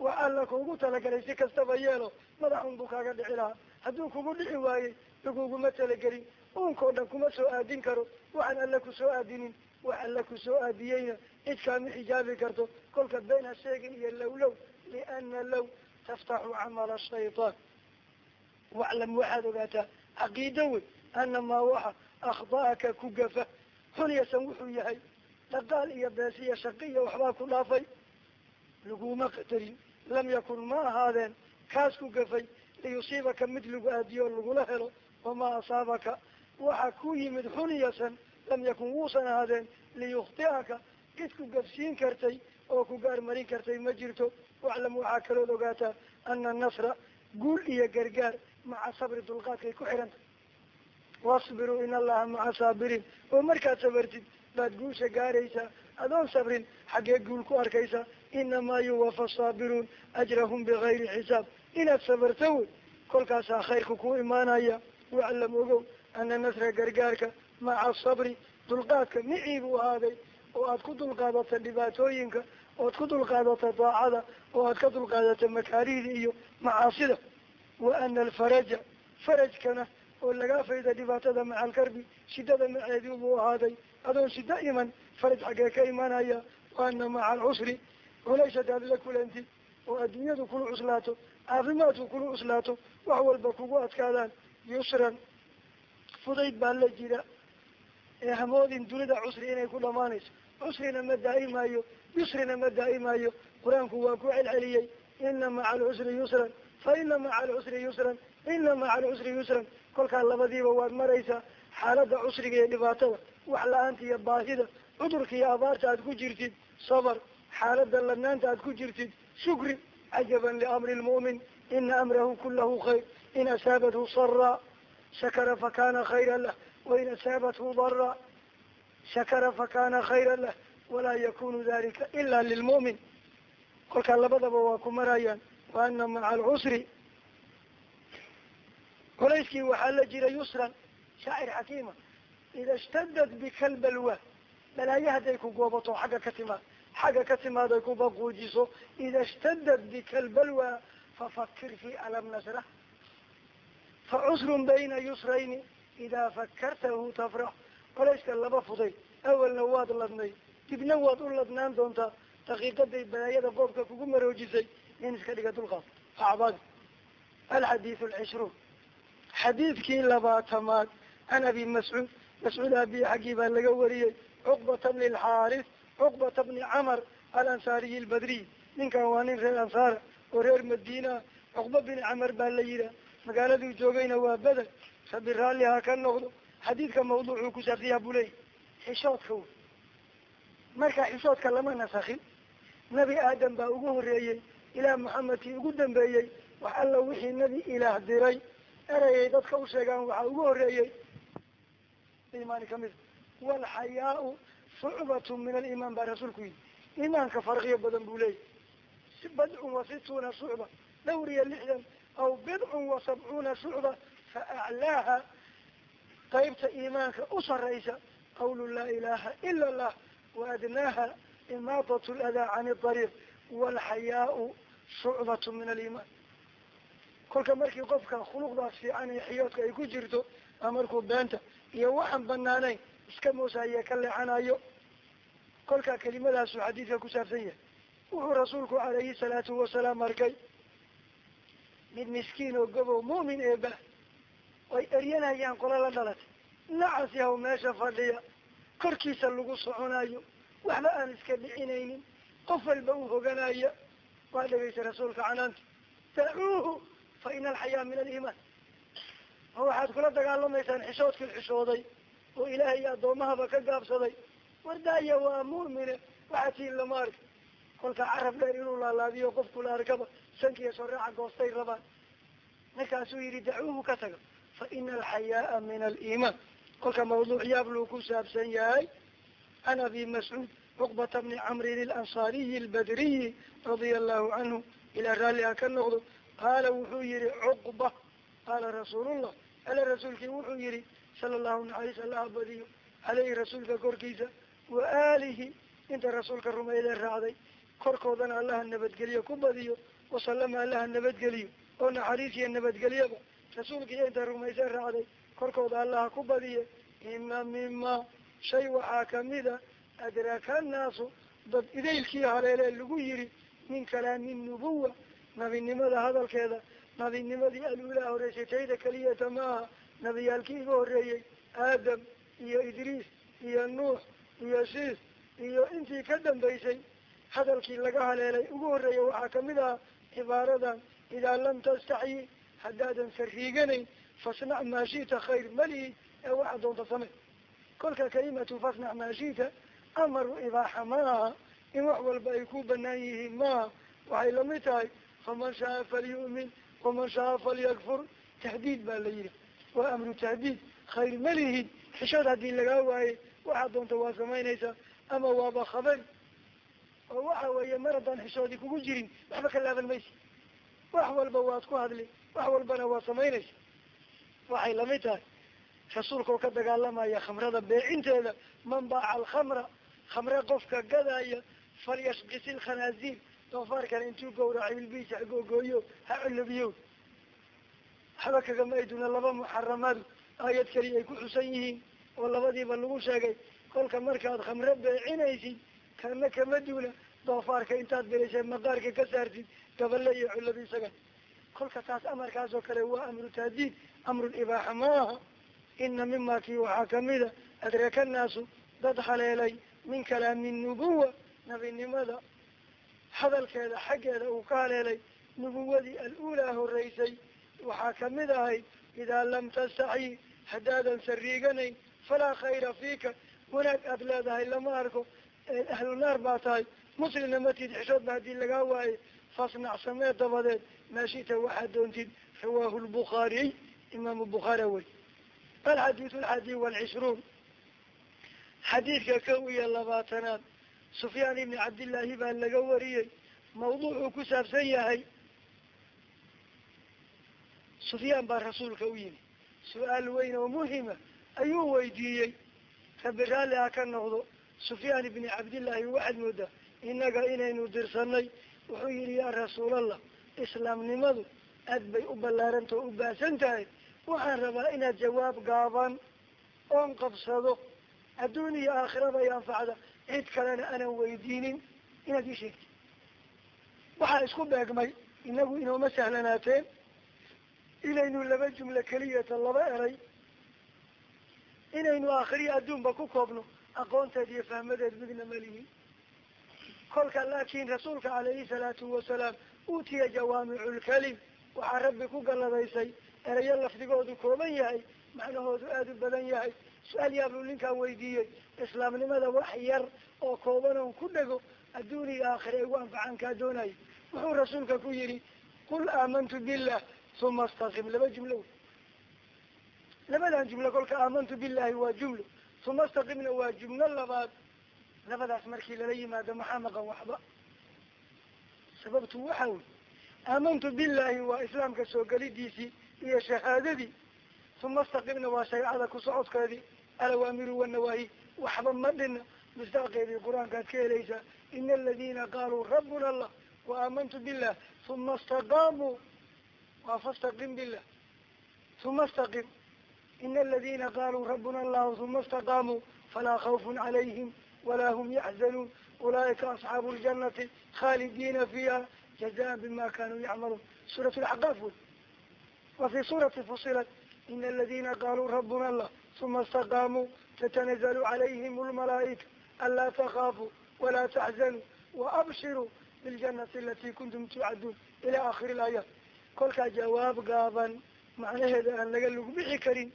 wax alla kuugu talagalay si kastaba yeelo madaxun buu kaaga dhici lahaa. Hadduu kugu dhici waayey laguguma talagelin. Uunkao dhan kuma soo aadin karo. Waxaan alla ku soo aadinin wax alla ku soo aadiyeyna. Cid kaama xijaabi karto. Kolka been ha sheegin iyo low low liana low taftaxu camala shaytaan waclam waxaad ogaataa caqiida wey anamaa waxa akhda'aka ku gafa xunyasan wuxuu yahay dhaqaal iyo bees iyo shaqi iyo waxbaa ku dhaafay laguma qadarin lam yakun ma ahaadeen kaas ku gafay liyusiibaka mid lagu aadiyo lagula helo wamaa asaabaka waxa ku yimid xunyasan lam yakun wuusan ahaadeen liyukhti'aka cid ku kartay oo ku gaarmarin kartay ma jirto waclam waxaa kalood ogaataa ana nasra guul iyo gargaar maca sabri dulqaadkay ku xihanta wasbiruu in allaha maca saabiriin oo markaad sabartid baad guusha gaaraysaa adoon sabrin xaggee guul ku arkaysaa inamaa yuwafa saabiruun ajrahum bigayri xisaab inaad sabarto wey kolkaasaa khayrka ku imaanaya waclam ogow ana nasra gargaarka maca sabri dulqaadka micii ahaaday oo aad ku dulqaadata dhibaatooyinka oad ku dulqaadata daacada oo aad ka dulqaadata makaarihda iyo macaasida. Wa ana alfaraja farajkana oo lagaa fayda dhibaatada maca alkarbi shidada maceedii buu ahaaday. Adoon shida iman faraj xaggee ka imanaya wa ana maca alcusri culays hadaad la kulantid oo adduunyadu kula cuslaato caafimaadku kula cuslaato wax walba kugu adkaadaan. Yusran fudayd baa la jira ee hamoodin dunida cusri inay ku dhamaanayso cusrina ma daa'imayo yusrina ma daa'imayo qur'aanku waa ku celceliyey. Ina maca alcusri yusran fa ina maca alcusri yusran ina maca alcusri yusran. Kolkaa labadiiba waad maraysaa xaaladda cusriga iyo dhibaatada wax la'aanta iyo baahida cudurka iyo abaarta aad ku jirtid sabar. Xaaladda ladnaanta aad ku jirtid shukri. Cajaban liamri lmu'min ina amrahu kulahu khayr. In asaabathu saraa shakara fakana khayra lah. Wain asaabathu dara shakara fakana khayra lah walaa yakunu dalika ila lilmu'min. Kolkaa labadaba waa ku marayaan wa ana maca alcusri culayskii waxaa la jira yusran shaacir xakiima. Ida ishtadad bika lbalwa balaayo hadday ku goobato xagga ka timaad xagga ka timaad ay kubaquujiso ida ishtadad bika albalwa fafakir fi alam nasrah facusrun bayna yusrayni idaa fakartahu tafrax. Culayska laba fuday awalna waad ladnay dibna waad u ladnaan doontaa daqiiqaday balaayada qoobka kugu maroojisay in iska dhiga dulqaad acbad alxadiidu alcishruun. Xadiidkii labaatamaad can abi mascuud mascuud abi xaggii baa laga wariyey cuqbata bni alxaaris cuqbata bni camar alansaariyi albadriy ninkan waa nin reer ansaara oo reer madiina. Cuqba bini camar baa la yihaah magaaladuu joogayna waa beder rabi raalli ha ka noqdo. Xadiidka mawduucuu ku saabsiyaa buu leeyay xishoodka. wey marka xishoodka lama nasakin nebi aadam baa ugu horeeyey ilaah maxamedkii ugu dambeeyey wax alla wixii nebi ilaah diray. Erayay dadka u sheegaan waxaa ugu horeeyey imaani ka mid walxayaau shucbatu min alimaan baa rasuulku yidhi. Iimaanka farqiyo badan buu leeyahy badcun wa situuna shucba dhowr iyo lixdan aw bidcun wa sabcuuna shucba fa aclaaha. Qaybta iimaanka u saraysa qawlu laa ilaha ila allah adnaaha imaadat ladaa cani ariiq walxayaau shucbatu min aliimaan kolka markii qofka khuluqdaas fiican iyo xiyoodka ay ku jirto a markuu beenta iyo waxaan banaanayn iska moosaye ka leexanayo kolkaa kelimadaasuu xadiidka ku saabsan yahay wuxuu rasuulku calayhi salaatu wasalaam arkay mid miskiin oo gobow mu'min eeba ay eryanayaan qola la dhalatay nacas yahaw meesha fadhiya korkiisa lagu soconayo waxba aan iska dhicinaynin. Qof walba uu hoganaya waa dhegaysa rasuulka canaanta. Dacuuhu fa ina alxayaa min aliimaan. Ma waxaad kula dagaalamaysaan xishoodkii xishooday oo ilaahay iyo addoomahaba ka gaabsaday? Wardaaya waa mu'mine. Waxaa tiin lama arka kolka carab dheer inuu laalaabiyo qofku la arkaba sankiiyo soraaca goostay rabaan. Markaasuu yihi dacuuhu ka taga. Fa ina alxayaaa min aliimaan kolka mawduuc yaab luu ku saabsan yahay can abi mascuud cuqbata bni camrin ilansaariyi albadriyi radia allahu canhu ilaa raalli ha ka noqdo qaala wuxuu yihi cuqba qaala rasuulullah. Ala rasuulkii wuxuu yihi sala allahu naxariis allaha badiyo caleyhi rasuulka korkiisa wa aalihi inta rasuulka rumeydee raacday korkoodana allaha nabadgeliyo ku badiyo wasalama allaha nabadgeliyo oo naxariis iyo nabadgelyaba. Rasuulkiiyo inta rumaysee raacday korkooda allaha ku badiye ina mima shay waxaa kamida adraka annaasu dad idaylkii haleelee lagu yiri min kalaami nubuwa nabinimada hadalkeeda nabinimadii aluulaa horeysay tayda keliyata maaha nabiyaalkii iga horreeyey aadam iyo idriis iyo nuux iyo siis iyo intii ka dambaysay hadalkii laga haleelay ugu horreeyay waxaa ka mid ah cibaaradan idaa lam tastaxyi haddaadan sariiganayn fasnac maa shita khayr malihi ee waxa doonta samey kolka kalimatu fasnac maa shita amaru ibaaxa ma aha in wax walba ay ku banaan yihiin maaha waxay la mid tahay faman shaa falyu'min waman shaa falyakfur tahdiid baa la yihi waa amru tahdiid khayr ma lihid xishood haddii lagaa waaye waxaad doonta waa samaynaysaa ama waaba khabari oo waxa weeye mar haddaan xishoodii kugu jirin waxba ka laaban maysa wax walba waad hadli wax walbana waa samaynaysa waxay la mid tahay. Rasuulka oo ka dagaalamaya khamrada beecinteeda man baaca alkhamra khamre qofka gadaya falyashqisi lkhanaaziir doofaarkana intuu gawraco ilbiisa hagoogooyo ha colobiyo waxba kagama ayduna laba muxaramaadu aayad keliya ay ku xusan yihiin oo labadiiba lagu sheegay. Kolka markaad khamre beecinaysid kana kama duuna doofaarka intaad bereysee maqaarka ka saartid gabale iyo culabi isaga kolka taas amarkaas oo kale waa amru tahdiid amrul ibaaxa ma aha ina mima kii waxaa kamida adraka naasu dad haleelay min kalaami nubuwa nabinimada hadalkeeda xaggeeda uu ka haleelay nubuwadii al-uulaa horeysay waxaa ka mid ahay idaa lam tastaxyi haddaadan sariiganayn falaa khayra fiika wanaag aada leedahay lama arko ahlu naar baa tahay muslimna matid xishoodba haddii lagaa waaye fasnac samee dabadeed maashita waxaad doontid rawaahu lbukhaariy imaamu bukhaari wey alxadiidu alxadi walcishruun xadiidka kow iyo labaatanaad sufyaan ibni cabdillaahi baa laga wariyey mawduucuu ku saabsan yahay sufyaan baa rasuulka u yimi su'aal weyn oo muhima ayuu weydiiyey rabbi raalli ha ka noqdo sufyaan ibni cabdillaahi waxaad moodaa innaga inaynu dirsanay wuxuu yihi yaa rasuulallah islaamnimadu aad bay u ballaaranta oo u baahsan tahay. Waxaan rabaa inaad jawaab gaaban oon qabsado adduun iyo aakhiraba ay anfacda cid kalena aanan weydiinin. Inaad ii sheegtid. Waxaa isku beegmay inagu inooma sahlanaateen inaynu laba jumlo keliyata laba eray. Inaynu aakhiriya adduunba ku koobno aqoonteed iyo fahmadeed midna malihin kolka laakin rasuulka calayhi salaatu wasalaam uutiya jawaamiculkalim waxaa rabbi ku galladaysay erayo lafdigoodu kooban yahay macnahoodu aada u badan yahay. Su'aal yaablu ninkaan weydiiyey. Islaamnimada wax yar oo kooban oon ku dhego adduun aakhira igu anfacaan kaa doonayo wuxuu rasuulka ku yihi qul aamantu billah uma astaqim laba jumlo. Labadan jumlo kolka aamantu billahi waa jumlo uma astaqimna waa jumlo labaad. Labadaas markii lala yimaado maxaa maqan waxba sababtu waxa wey aamantu billahi waa islaamka soo gelidiisii iyo shahaadadii uma istaqimna waa shareecada ku socodkeedii alawaamiru wanawaahi waxba ma dhina misdaaqeedii qur'aankaad ka helaysaa ina aladina qaaluu rabbuna allah wa aamantu billah uma istaqaamuu waa fastaqim billah uma istaqim ina aladina qaluu rabuna allahu uma istaqaamuu falaa khawfun calayhim walaa hum yaxzanuun ulaa'ika asxaabu ljanati khaalidiina fiiha jazaan bima kanuu yacmaluun suurat laxqaaf wey wa fi suurati fusilat ina aladina qaluu rabuna allah uma istaqaamuu tatanazalu calayhim lmalaa'ika anlaa takhaafuu walaa taxzanuu waabshiruu biljanati alati kuntum tuucaduun ila akhiri laayaat kolkaa jawaab gaaban macnaheeda aan laga lug bixi karin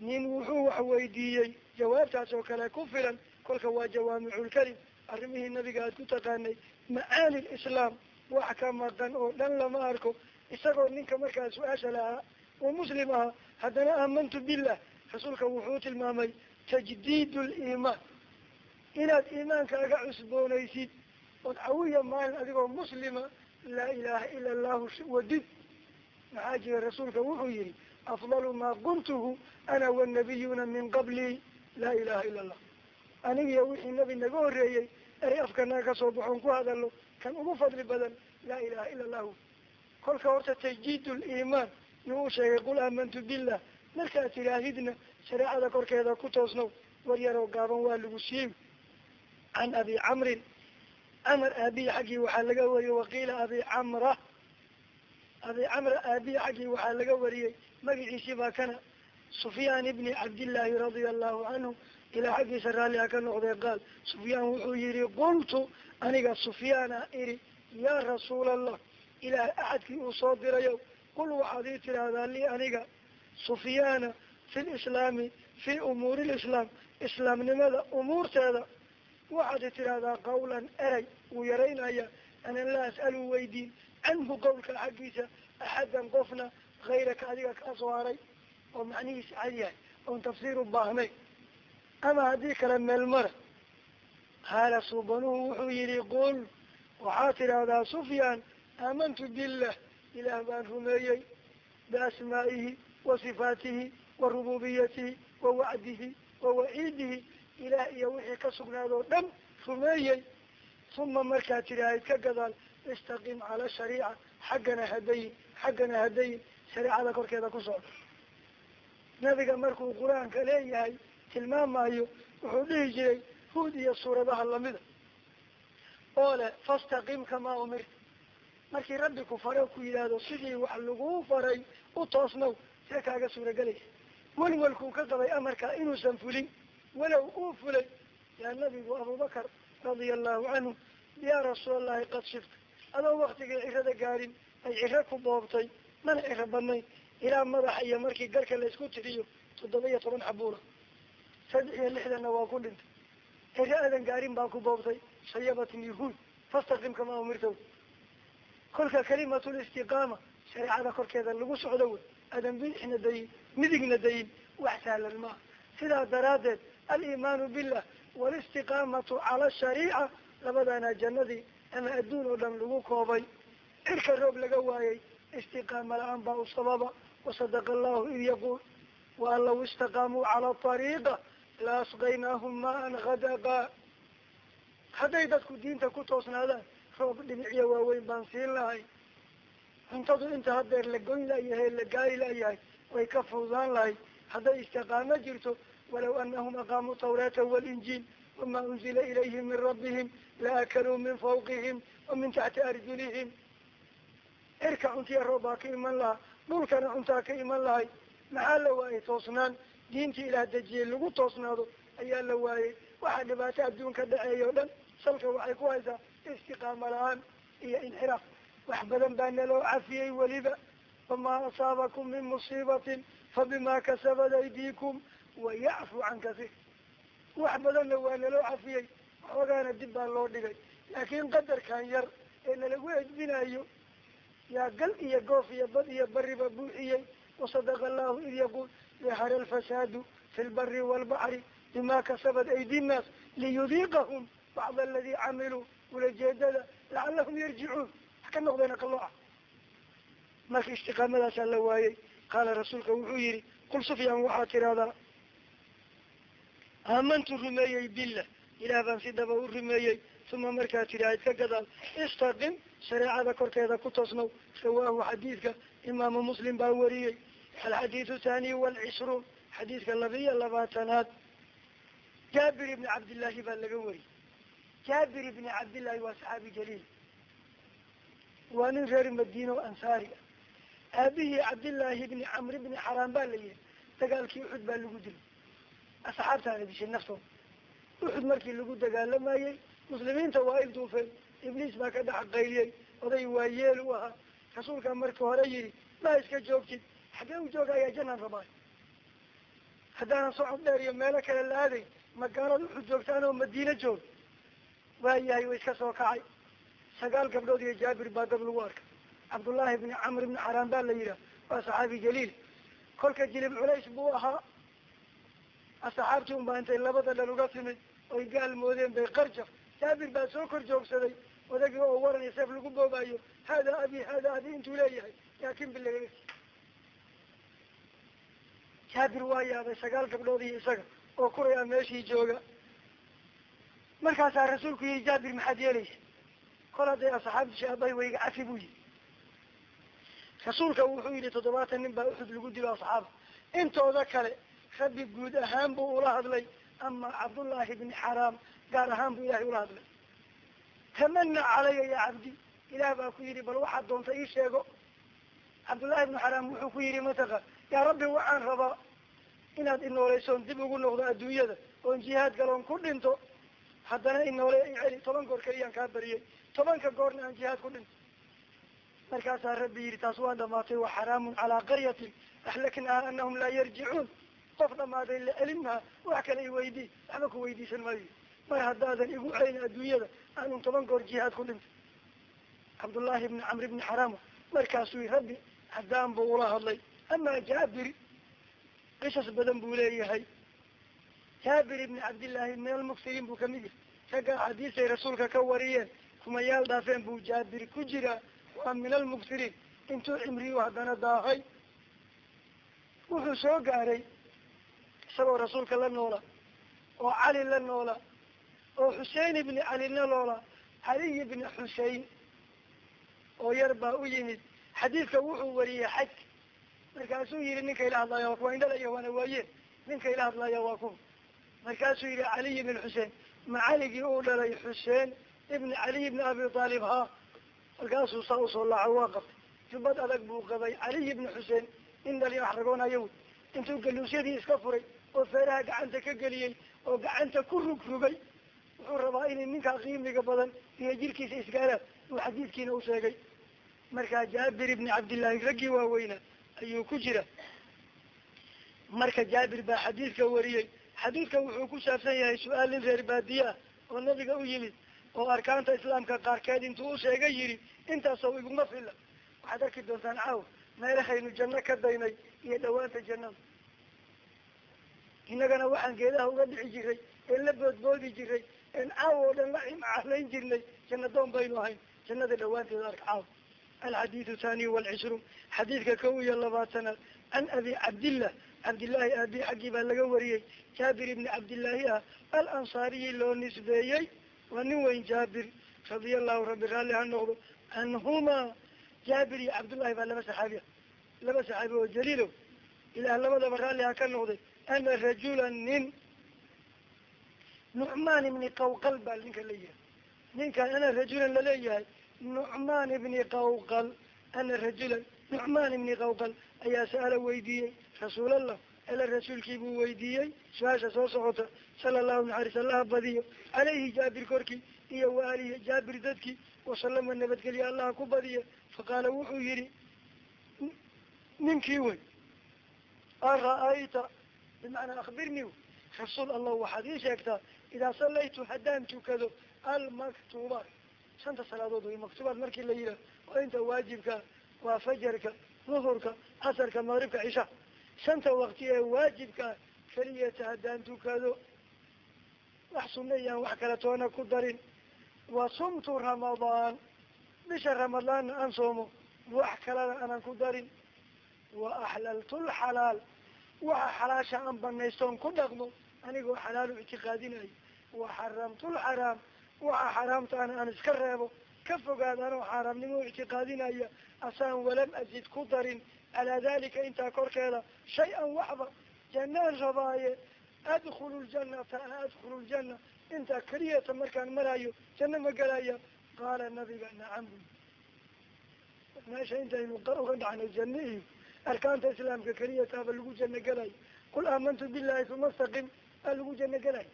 nin wuxuu wax weydiiyey jawaabtaas oo kale ku filan kolka waa jawaamiculkelim arrimihii nabiga aad ku taqaanay macaani lislaam wax ka maqan oo dhan lama arko. Isagoo ninka markaa su'aasha lahaa uu muslim ahaa haddana aamantu billah rasuulka wuxuu tilmaamay tajdiid liimaan inaad iimaankaaga cusboonaysid ood cawiya maalin adigoo muslima laa ilaha ila allahu wadid. Maxaa jira rasuulka wuxuu yihi afdalu maa qultuhu ana wanabiyuna min qabli laa ilaha ila allah. Anigiyo wixii nabi naga horreeyey erey afkanaga ka soo baxoon ku hadalo kan ugu fadli badan laa ilaha ila allahu kolka horta tajdiid liimaan yuu u sheegay qul aamantu billah. Markaad tidhaahidna shareecada korkeeda ku toosnow war yaroo gaaban waa lagu siiy can abi camrin camar aabiya xaggii waxaa laga wariyey waqiila abi camra. Abi camra aabiya xaggii waxaa laga wariyey magaciisii baa kana sufyaan ibni cabdillaahi radia allahu canhu ilaa xaggiisa raalliha ka noqdee qaal sufyaan wuxuu yihi qultu aniga sufyaana iri yaa rasuula allah ilaah axadkii uu soo dirayo qul waxaad ii tidhaahdaa lii aniga sufyaana fi lislaami fi umuuri lislaam islaamnimada umuurteeda. Waxaad i tidhaahdaa qawlan erey wuu yaraynaya anan la as'alu weydiin canhu qawlka xaggiisa axadan qofna hayraka adiga kaa soo haray. Oo macnihiisa cad yahay tafsiir u baahnay ama haddii kale meel mara haala suubanuhu wuxuu yihi qul waxaad tidhaahdaa sufyaan aamantu billah. Ilaah baan rumeeyey biasmaa'ihi wa sifaatihi wa rububiyatihi wa wacdihi wa waciidihi. Ilaah iyo wixii ka sugnaadoo dhan rumeeyey. Uma markaad tidhaahid ka gadaal istaqim cala shariica xaggana hadayin xaggana hadayin shareecada korkeeda ku socda. Nabiga markuu qur'aanka leeyahay tilmaamayo wuxuu dhihi jiray huud iyo suuradaha lamida. Oo leh fastaqim kamaa umirta. Markii rabbi ku fare ku yidhaahdo sidii wax laguu faray u toosnow see kaaga suuragelaysa welwalkuu ka qabay amarkaa inuusan fulin walow uu fulay. Yaa nabigu abubakar radia allahu canhu yaa rasuulallahi qad shifta. Adoo waktigii cirada gaarin ay ciro ku boobtay mana ciro badnayn ilaa madaxa iyo markii garka laysku tiriyo toddoba iyo toban xabuula saddex iyo lixdanna waa ku dhintay. Ciro adan gaarin baa ku boobtay shayabatin yahuud fastaqim kamaa umirtaw. Kolka kalimatul istiqaama shareecada korkeeda lagu socdo wey. Adan bidixna dayin midigna dayin wax sahlan maaha sidaa daraaddeed aliimaanu billah walistiqaamatu cala shariica labadaana jannadii ama adduun oo dhan lagu koobay. Cirka roob laga waayay istiqaama la'aan baa u sababa. Wasadaqa allahu id yaquul. Waan law istaqaamuu cala ariiqa la asqaynaahum maan hadaqa hadday dadku diinta ku toosnaadaan roob dhibicyo waaweyn baan siin lahay. Cuntadu inta hadeer la goyn layahay la gaari layahay way ka fududaan lahay. Hadday istiqaamo jirto walaw anahum aqaamuu tawrata walinjiil wama unzila ilayhim min rabbihim laakaluu min fawqihim wa min taxti arjulihim. Cirka cuntiya roob baa ka iman lahaa dhulkana cuntaa ka iman lahay. Maxaa la waayey toosnaan diintii ilaah dejiyey lagu toosnaado ayaa la waayey. Waxaa dhibaato adduunka dhaceeya o dhan. Salka waxay ku haysaa istiqaamo la'aan iyo inxiraaf. Wax badan baa naloo cafiyey weliba. Wamaa asaabakum min musiibatin fabima kasabat aydiikum wayacfu can kasiir. Wax badanna waa naloo cafiyey. Waxoogaana dib baa loo dhigay. Laakiin qadarkan yar ee nalagu edbinayo yaa gal iyo goof iyo bad iyo bariba buuxiyey. Wasadaqa allahu id yaquul dahara alfasaadu fi lbari waalbaxri bima kasabat aydi nnaas liyudiiqahum bacda aladii camiluu ulajeedada lacalahum yarjicuun wax ka noqdeen aqalooca marka istiqaamadaasaa la waayey qaala rasuulka wuxuu yihi qul sufyaan waxaad tidhahdaa aamantu rumeeyey billah ilaah baan si dhaba u rumeeyey uma markaa tidhaahid ka gadaal istaqim shareecada korkeeda ku toosnow rawaahu xadiidka imaamu muslim baa wariyey alxadiidu thani walcishruun xadiidka labiiyo labaatanaad jaabir ibni cabdillaahi baa laga wariyey jaabir ibni cabdillaahi waa saxaabi jaliil waa nin reer madiina o ansaari ah aabihii cabdillaahi ibni camr ibni xaraam baa la yihi dagaalkii uxud baa lagu dilay asxaabtaana dishay naftooda uxud markii lagu dagaalamayey muslimiinta waa ilduufeen ibliis baa ka dhex qayliyey oday waa yeel u ahaa rasuulkaa marka hore yihi maa iska joogtid xaggee u joogayaa janaan rabaa haddaanan socod dheer iyo meelo kale la aaday magaalada uxud joogtaan oo madiina joog waayahay way iska soo kacay sagaal gabdhood iyo jaabir baa dab lagu arkay cabdullaahi ibni camr ibni xaraam baa la yidhaah waa saxaabi jaliil kolka jilib culays buu ahaa asxaabtii un baa intay labada dhan uga timid oy gaal moodeen bay qarjaf jaabir baa soo kor joogsaday odagii oo waran iyo seef lagu boobayo hada abi hada abi intuu leeyahay laakin bilaa jaabir waa yaabay sagaal gabdhood iyo isaga oo kuraya meeshii jooga. Markaasaa rasuulku yihi jaabir maxaad yeelaysa kol hadday asxaab dishay aabbahay wayga cafi buu yihi rasuulka wuxuu yihi toddobaatan nin baa uxud lagu dilo asxaaba intooda kale rabbi guud ahaan buu ula hadlay ama cabdullaahi bni xaraam gaar ahaan buu ilahay ula hadlay. Tamana calaya ya cabdi ilaah baa ku yidhi bal waxaad doonta ii sheego. Cabdullaahi ibnu xaraam wuxuu ku yidhi mataqa yaa rabbi waxaan rabaa inaad inooleysoon dib ugu noqdo adduunyada oon jihaad galoon ku dhinto. Haddana inoole i celi toban goor keliyaan kaa bariyey. Tobanka goorna aan jihaad ku dhinto. Markaasaa rabbi yidhi taas waa dhamaatay wa xaraamun calaa qaryatin ahlaknaha anahum laa yarjicuun. Qof dhamaaday la celin maha wax kale iweydii waxba ku weydiisan maayo. Mar haddaadan igu celin adduunyada aanun toban goor jihaad ku dhintay cabdullaahi ibni camr ibni xaraam markaasuu rabbi haddaan buu ula hadlay amaa jaabir qisas badan buu leeyahay jaabir ibni cabdillaahi min almuksiriin buu ka mid yahay ragga axaadiisay rasuulka ka wariyeen kumayaal dhaafeen buu jaabir ku jiraa waa min almuksiriin intuu cimriyu haddana daahay wuxuu soo gaaray isagoo rasuulka la noola oo cali la noola oo xusein ibni calina loola caliy ibni xusein oo yar baa u yimid xadiidka wuxuu wariyey xaj markaasuu yihi ninka ila hadlaya waa kuwa indhalaya waana waayeen ninka ila hadlaya waa kuwa markaasuu yihi caliy ibn xusein macaligii uu dhalay xuseen ibni caliy ibni abi aalib ha? Markaasuu saa u soo laaco waa qabtay. Jubad adag buu qabay. Caliy ibni xuseen in dhali wax ragoonayo wy intuu galuusyadii iska furay oo feeraha gacanta ka geliyey oo gacanta ku rugrugay wuxuu rabaa inay ninkaa qiimiga badan iyo jirkiisa isgaalaan uu xadiidkiina u sheegay. Markaa jaabir ibni cabdillaahi raggii waaweynaa ayuu ku jira. Marka jaabir baa xadiidka wariyey. Xadiidka wuxuu ku saabsan yahay su'aal nin reer baadiye ah oo nabiga u yimid oo arkaanta islaamka qaarkeed intuu u sheegay yidhi intaasoo iguma filla. Waxaad arki doontaan caaw meelahaynu janno ka daynay iyo dhawaanta jannada innagana waxaan geedaha uga dhici jiray een la boodboodi jiray een caaw oo dhan la imcalayn jirnay jannadoon baynu ahayn. Jannada dhawaanteeda arka caaw alxadiidu thani walcishruun xadiidka kow iyo labaatanaad can abi cabdillah cabdillaahi aabi xaggii baa laga wariyey jaabir ibni cabdillaahi ah alansaariyi loo nisbeeyey waa nin weyn jaabir radia allahu rabbi raalli ha noqdo canhuma jaabir iyo cabdullahi baa laba saxaabiya laba saxaabi oo jaliilo ilaah labadaba raalli ha ka noqday ana rajula nin nucmaan ibni qawqal baa ninka leeyahay ninkan ana rajulan la leeyahay nucmaan ibni qawqal ana rajulan. Nucmaan ibni qawqal ayaa sa'ala weydiiyey. Rasuulallah ala rasuulkii buu weydiiyey. Su'aasha soo socota sala allahu naxaris allaha badiyo. Calayhi jaabir korkii iyo waalihi jaabir dadkii wasalama nabadgelya allaha ku badiya faqaala wuxuu yihi ninkii wey ara-ayta bimacnaa akbirni rasuul allah waxaad ii sheegtaa idaa sallaytu haddaan tukado almaktuubaat shanta salaadood wey maktuubaat markii la yidhaah waa inta waajibka waa fajarka duhurka casarka maqribka cisha. Shanta wakti ee waajibkaa keliyata haddaan tukado wax sunna iyaan wax kale toona ku darin. Wa sumtu ramadaan bisha ramadaanna aan soomo wax kalena aanan ku darin. Wa axlaltu lxalaal waxa xalaasha aan banaystoon ku dhaqmo anigoo xalaalu ictiqaadinayo wa xaramtu lxaraam waxa xaraamtaana aan iska reebo. Ka fogaad anoo xaaraamnimo ictiqaadinaya asaan walam azid ku darin. Calaa dalika intaa korkeeda shay-an waxba jannaan rabaaye adkhulu ljanata a adkhulu ljanna. Intaa keliyata markaan marayo janno ma gelaya qaala nabiga nacam. Meesha intaynu qar uga dhacnay janno iyo arkaanta islaamka keliyataaba lagu janno gelayo qul aamantu billahi uma staqim aa lagu janno gelayo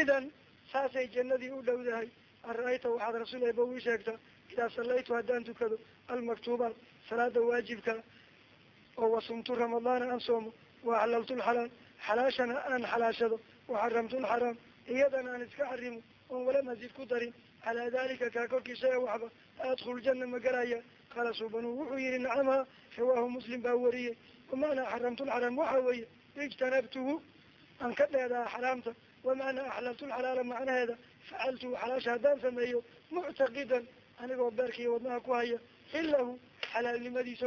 idan saasay jannadii u dhowdahay. Ara-ayta waxaad rasuul eeba ii sheegta idaa sallaytu haddaan tukado almaktuubaat salaada waajibka oo wasumtu ramadaana aan soomo wa axlaltu lxalaal xalaashana aan xalaashado waxaramtu lxaraam iyadana aan iska xarimo oon walam azid ku darin. Calaa dalika kaa korkii shaya waxba adkhul janna ma galaya qaala subanuu wuxuu yihi nacamha rawaahu muslim baa wariyey. Wamacnaa xaramtu lxaraam waxa weeye ijtanabtuhu aan ka dheedaa xaraamta wamacnaa axlaltu lxalaala macnaheeda facaltuhu xalaasha haddaan sameeyo muctaqidan anigoo beerkaiyo wadnaha ku haya xilahu xalaalnimadiisa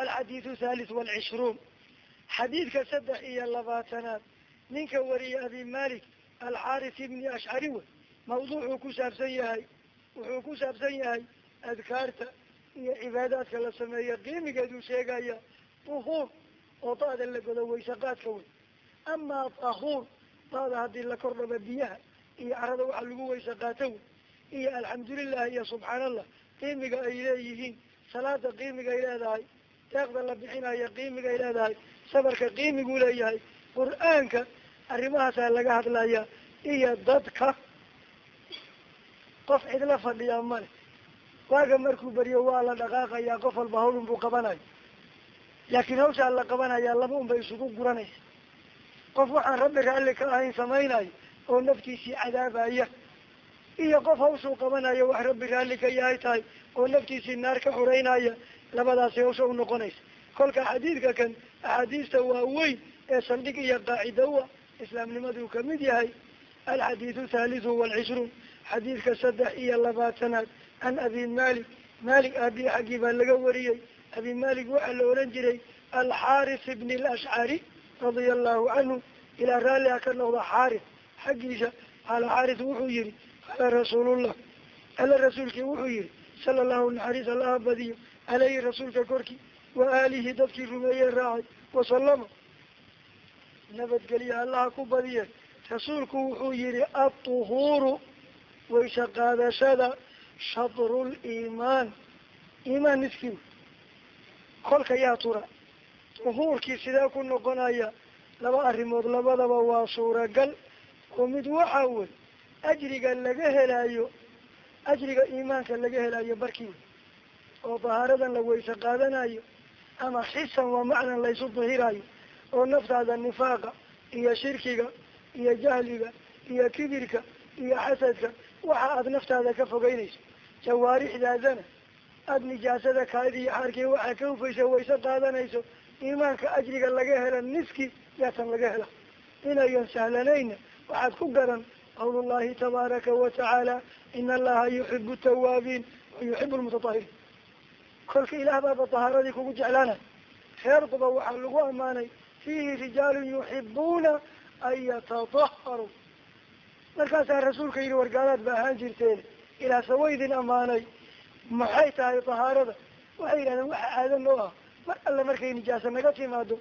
alxadiidu thalis walcishruun xadiidka saddex iyo labaatanaad ninka wariye abi malik alxaaris ibni ashcari wey mawduucuu ku saabsan yahay wuxuu ku saabsan yahay adkaarta iyo cibaadaadka la sameeya qiimigeeduu sheegaya duhuur oo daada la qaadka wey amaa tahuur daada haddii la kordhaba biyaha iyo carada waxa lagu wayse qaato wey iyo alxamdulilah iyo subxaan allah qiimiga ay leeyihiin salaada qiimiga ay leedahay deeqda la bixinaya qiimiga ay leedahay sabarka qiimiguu leeyahay qur'aanka arrimahaasaa laga hadlaya iyo dadka qof cidla fadhiya male waaga markuu beriyo waa la dhaqaaqayaa qof walba hawl unbuu qabanayo laakiin hawshaa la qabanaya laba un bay isugu guranaysa qof waxaan rabbi raalli ka ahayn samaynayo oo naftiisii cadaabaya iyo qof hawshuu qabanayo wax rabbi raalli ka yahay tahay oo naftiisii naar ka xureynaya labadaasi hawsha u noqonaysa. Kolka xadiidka kan axaadiista waaweyn ee saldhig iyo ah islaamnimaduu ka mid yahay alxadiidu thaalithu walcishruun xadiidka saddex iyo labaatanaad can abi malik malik aabiye xaggii baa laga wariyey abi malik waxaa la oran jiray alxaaris ibn alashcari radia allahu canhu ilaa raalli ha ka noqdo xaaris. Xaggiisa qaala xaaris wuxuu yihi qaala rasuulullah. Alla rasuulkii wuxuu yihi sala allahu naxariis allaha badiyo caleyhi rasuulka korkii wa aalihi dadkii rumeeyey raacay wasalama nabadgelya allaha ku badiye. Rasuulku wuxuu yihi atuhuuru wayse qaadashada shadru liimaan iimaan niskii. Kolka yaa tura duhuurkii sidee ku noqonaya laba arrimood labadaba waa suuragal oo mid waxa wey ajriga laga helayo ajriga iimaanka laga helayo barkii oo dahaaradan la wayse qaadanayo ama xisan waa macnan laysu dahirayo oo naftaada nifaaqa iyo shirkiga iyo jahliga iyo kibirka iyo xasadka waxa aada naftaada ka fogeynayso jawaarixdaadana aada nijaasada kaadi iyo xaarkii waxaa ka hufaysa wayse qaadanayso iimaanka ajriga laga hela niski yaatan laga hela inayan sahlanayna waxaad ku garan qawl llahi tabaaraka wa tacaala ina allaha yuxibu tawaabiin wa yuxibu lmutatahiriin kolka ilaah baaba tahaaradii kugu jeclaanay reerkuba waxaa lagu ammaanay fiihi rijaalun yuxibuuna an yatadaharuu markaasaa rasuulka yihi wargaalaad ba ahaan jirteen. Ilaa sawaydin ammaanay. Maxay tahay tahaarada? Waxay yidhahdeen waxa aadan noo ah mar alle markay nijaasa naga timaado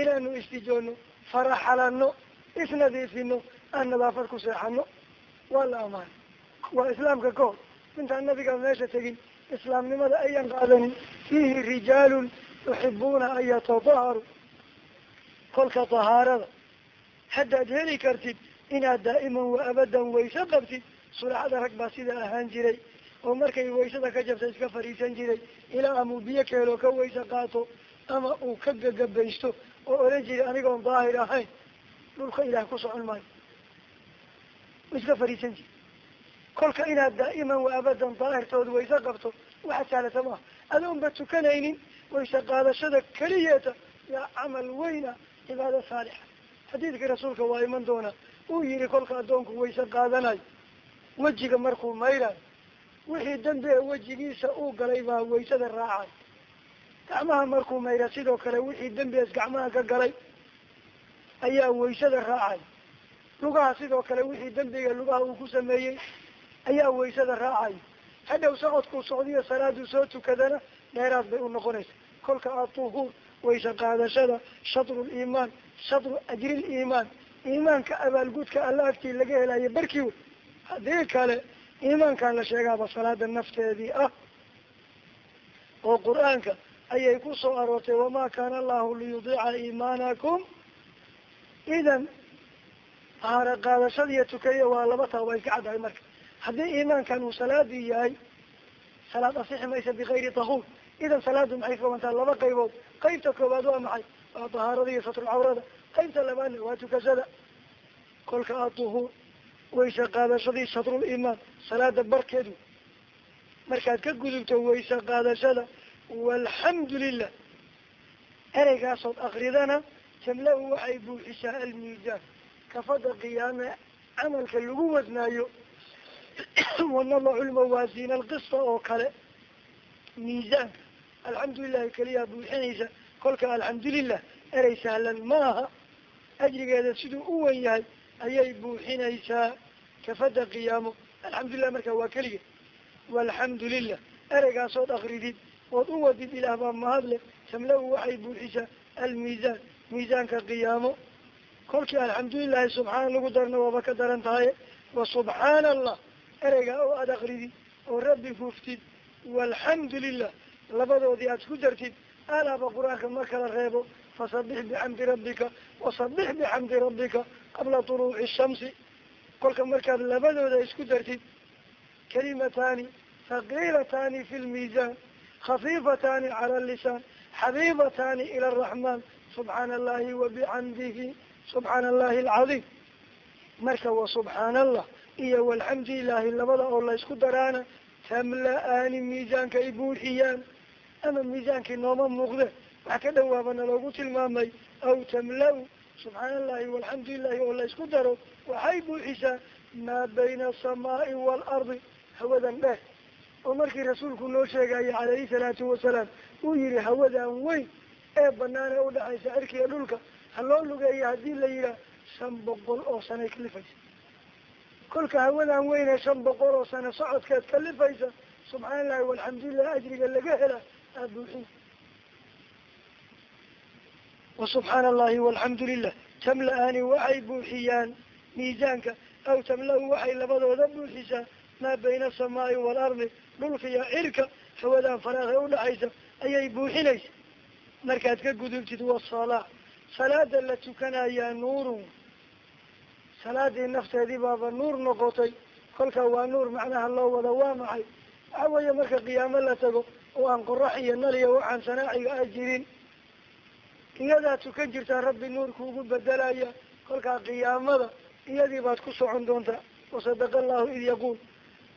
inaanu istijoono faraxalano isnadiifino aan nadaafad ku seexano waa la amaanay waa islaamka ka hor intaan nabiga meesha tegin islaamnimada ayan qaadanin. Fiihi rijaalun yuxibuuna an yatadaharu kolka tahaarada haddaad heli kartid inaad daa'iman wa abadan wayse qabtid sulaxada rag baa sidaa ahaan jiray oo markay waysada ka jabta iska fadhiisan jiray. Ilaa amuu biyo keelo ka wayse qaato ama uu ka gagabaysto oo oran jiray anigoon daahir ahayn. Dhulka ilaah ku socon maayo. Iska fadhiisan jiri kolka inaad daa'iman wa abadan daahirtood wayse qabto waxa sahlata maaha adoonba tukanaynin wayse qaadashada keliyeeta yaa camal weyna cibaado saalixa. Xadiidkii rasuulka waa iman doonaa uu yihi kolka addoonku wayse qaadanayo wejiga markuu mayrayo wixii dambi ee wejigiisa uu galay baa waysada raacay. Gacmaha markuu mayra sidoo kale wixii dembigaas gacmaha ka galay ayaa waysada raacay. Lugaha sidoo kale wixii dembiga lugaha uu ku sameeyey ayaa waysada raacay. Hadhow socodkuu socdiyo salaaduu soo tukadana dheeraad bay u noqonaysa kolka atuhuur wayse qaadashada shatru liimaan shatru ajri liimaan iimaanka abaalgudka alla agtii laga helayo barkii wey haddii kale iimaankan la sheegaaba salaada nafteedii ah oo qur'aanka ayay ku soo aroortay wamaa kaana allahu liyudiica iimaanakum? Idan tahaaro qaadashada iyo tukaya waa laba taa waa iska caddahay marka. Haddii iimaankan uu salaadii yahay salaad asixi maysa bikayri tahuur. Idan salaadu maxay kabantaa laba qaybood. Qaybta koowaad waa maxay? Waa tahaarada iyo satrulcawrada qaybta labaadna waa tukashada. Kolka atuhuur wayse qaadashadii satrul imaan salaada barkeedu. Markaad ka gudubto wayse qaadashada walxamdu lilah ereygaasood akridana jamlahu waxay buuxisaa almiisaan. Kafada qiyaame camalka lagu wadnaayo. Wanadacu lmawaasiina alqista oo kale. Miisaanka alxamdulilahi keliyaa buuxinaysa. Kolka alxamdulilah erey sahlan maaha. Ajrigeeda siduu u wen yahay ayay buuxinaysaa. Kafada qiyaamo alxamdulilah marka waa keliga walxamdu ereygaasood akridid ood u wadid ilaah baa mahadle tamla-u waxay buuxisaa almiisaan. Miisaanka qiyaamo kolkii alxamdulilahi subxaana lagu darna waaba ka daran tahay. Wa subxaana allah ereygaa oo aada akridid oo rabbi huftid walxamdu lilah labadoodii aad ku dartid. Alaaba qur'aanka ma kala reebo fasabix bixamdi rabbika wasabix bixamdi rabbika qabla tuluuci shamsi kolka markaad labadooda isku dartid kalimataani haqiilataani fi lmiisaan khafiifatani cala lisaan xabiibatani ila araxmaan subxaana allahi wabixamdihi subxaana allahi alcadiim. Marka wa subxaana allah iyo walxamdu lilahi labada oo la isku daraana tamla-aani miisaanka ay buuxiyaan. Ama miisaankii nooma muuqde wax ka dhawaabana loogu tilmaamay aw tamla-u subxaana allahi walxamdu oo la isku daro waxay buuxisaa maa bayna asamaai waalardi hawadan dheer oo markii rasuulku noo sheegaya calayhi salaatu wasalaam uu yihi hawadan weyn ee banaan ee udhaxaysa cirkiga dhulka ha loo lugeeya haddii la yidhaah shan boqol oo sanay kalifaysa kolka hawadan weyn ee shan boqol oo sano socodkeed kalifaysa subxaana allahi walxamdulilah ajriga laga hela aa buuxin wa subxaana allahi walxamdu lilah tamla-aani waxay buuxiyaan miisaanka aw tamla-u waxay labadooda buuxisaa maa bayna asamaai waalardi dhulka iyo cirka hawadan faraaqee udhaxaysa ayay buuxinaysa markaad ka gudubtid wasalaa salaada la tukanayaa nuurun salaadii nafteedii baaba nuur noqotay kolka waa nuur macnaha loo wada waa maxay waxa weeye marka qiyaamo la tago oo aan qorax iyo nal waxaan sanaaciga jirin iyadaa tukan jirtaa rabbi nuurku ugu bedelaya kolkaa qiyaamada iyadii baad ku socon doontaa wasadaqa allahu id yaquul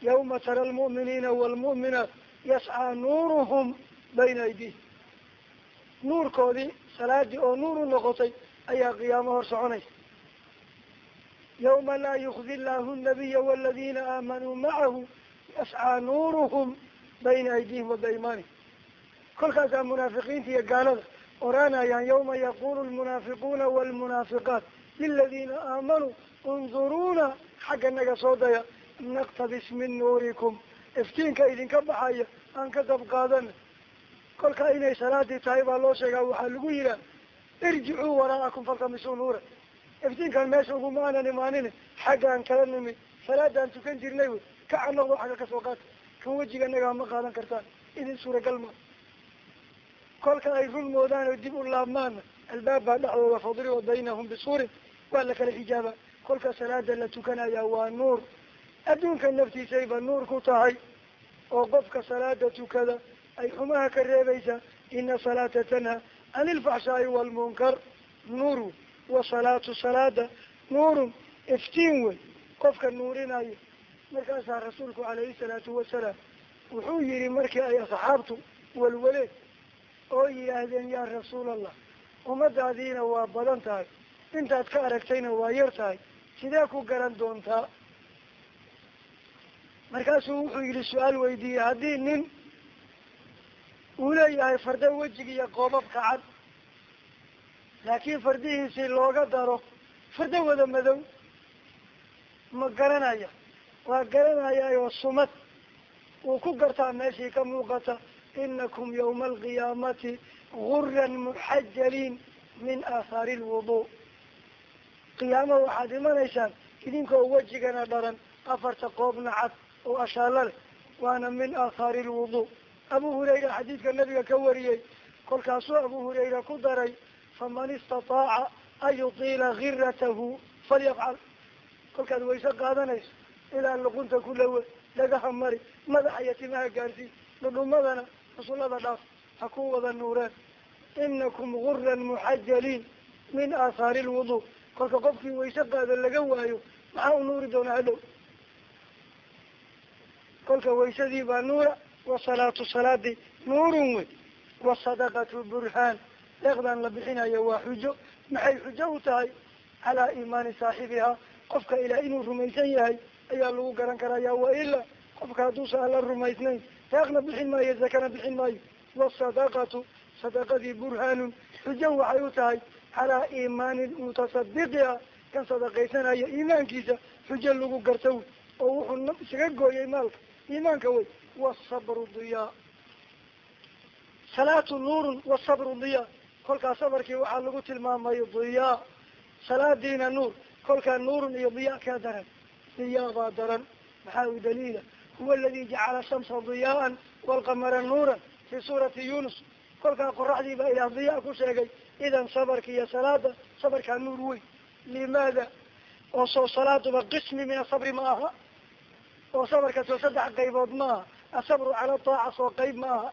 yawma tara almu'miniina waalmu'minaat yascaa nuuruhum bayna aydihim nuurkoodii salaadii oo nuur u noqotay ayaa qiyaamo hor soconaysa. Yawma laa yukdi llahu nabiya waladiina aamanuu macahu yascaa nuuruhum bayna aydihim wa biaymaanihim kolkaasaa munaafiqiinta iyo gaalada oranayaan yawma yaqulu lmunaafiquuna waalmunaafiqaat liladiina aamanuu unduruuna xagga naga soo daya naktabis min nuurikum iftiinka idinka baxaya aan ka dab qaadana kolka inay salaadii tahay baa loo sheegaa waxaa lagu yihaa irjicuu waraa'akum faltamisuu nuura iftiinkan meesha uguma aanan imaanin xaggaan kala nimid salaadaan tukan jirnay wey ka anaqdo xagga ka soo qaata kan wejiga nagaa ma qaadan kartaan idin suuragal ma kolka ay run moodaan oo dib u laabmaana albaab baa dhexdooda fadriba baynahum bisuurin waa la kala xijaaba kolka salaada la tukanaya waa nuur. Adduunka naftiisayba nuur ku tahay oo qofka salaada tukada ay xumaha ka reebaysaa ina salaata tanha can ilfaxshaai waalmunkar nuur wa salaatu salaada nuurun iftiin wey qofka nuurinayo markaasaa rasuulku calayhi salaatu wasalaam wuxuu yihi markii ay asxaabtu walwaleen oo yidhaahdeen yaa rasuul allah ummadaadiina waa badan tahay. Intaad ka aragtayna waa yar tahay. Sidee ku garan doontaa? Markaasuu wuxuu yidhi su'aal weydiiyey haddii nin uu leeyahay farda wejiga iyo qoobabka cad laakiin fardihiisii looga daro farda wada madow ma garanaya. Waa garanayaayo sumad. Wuu ku gartaa meeshii ka muuqata inakum yawma alqiyaamati guran muxajaliin min aathaari lwudu qiyaamo waxaad imanaysaan idinkoo wejigana dharan afarta qoobna cad oo ashaalo leh waana min aathaari lwudu abu hurayra xadiidka nabiga ka wariyey kolkaasuu abu hurayra ku daray faman istataaca an yutiila giratahu falyafcal kolkaad wayse qaadanayso ilaa luqunta ku lawe dhagaha mari madaxa iyo timaha gaarsii dhudhumadana xusullada dhaaf ha ku wada nuureen. Inakum guran muxajaliin min aathaari lwudu kolka qofkii wayse qaado laga waayo maxaa u nuuri doonaa hadhow? Kolka waysadii baa nuura wasalaatu salaadii nuurun wey wasadaqatu burhaan. Deeqdan la bixinayo waa xujo. Maxay xujo u tahay? Calaa iimaani saaxibihaa. Qofka ilaah inuu rumaysan yahay ayaa lagu garan karaya waila qofka hadduusa alla rumaysnayn deeqna bixin maayo zakana bixin maayo. Wasadaqatu sadaqadii burhaanun. Xujo waxay u tahay calaa iimaani mutasadiqiha kan sadaqaysanaya iimaankiisa xujo lagu garta wey oo wuxuu isaga gooyay maalka. Iimaanka wey wasabru diyaa. Salaatu nuurun wasabru diyaa. Kolkaa sabarkii waxaa lagu tilmaamay diyaa. Salaadiina nuur kolkaa nuurun iyo diyaa kaa daran. Diyaa baa daran. Maxaa u daliila huwa aladi jacala shamsa diyaaan walqamara nuuran fi suurati yunus kolkaa qoraxdii baa ilaah diyaa ku sheegay idan sabarka iyo salaada sabarkaa nuur weyn limaada oo soo salaaduba qismi min asabri ma aha oo sabarka soo saddex qaybood ma aha asabru cala taaca soo qayb ma aha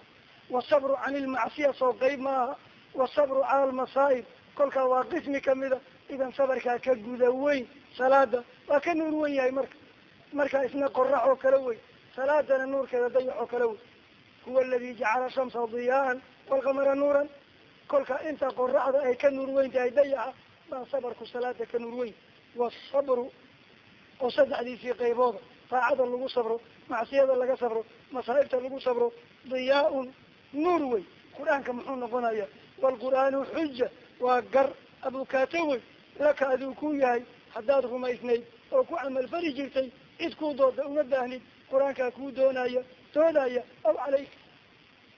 wasabru can ilmacsiya soo qayb ma aha wasabru cala almasaa'ib kolkaa waa qismi kamida idan sabarkaa ka guda weyn salaada waa ka nuur wen yahay marka marka isna qorax oo kale wey salaadana nuurkeeda dayax oo kale wey. Huwa aladi jacala shamsa diyaaan walqamara nuuran. Kolka inta qoraxda ay ka nuur weyn tahay dayaxa baa sabarku salaada ka nuur weyn. Wasabru oo saddexdiisii qaybooda taacada lagu sabro macsiyada laga sabro masaa'ibta lagu sabro diyaa-un nuur wey. Qur'aanka muxuu noqonaya waalqur'aanu xuja waa gar abukaato wey. Laka aduu ku yahay haddaad rumaysnayd oo ku camal fali jirtay cid kuu dooda uma baahnid qur'aankaa kuu doonaya doodaya aw calayk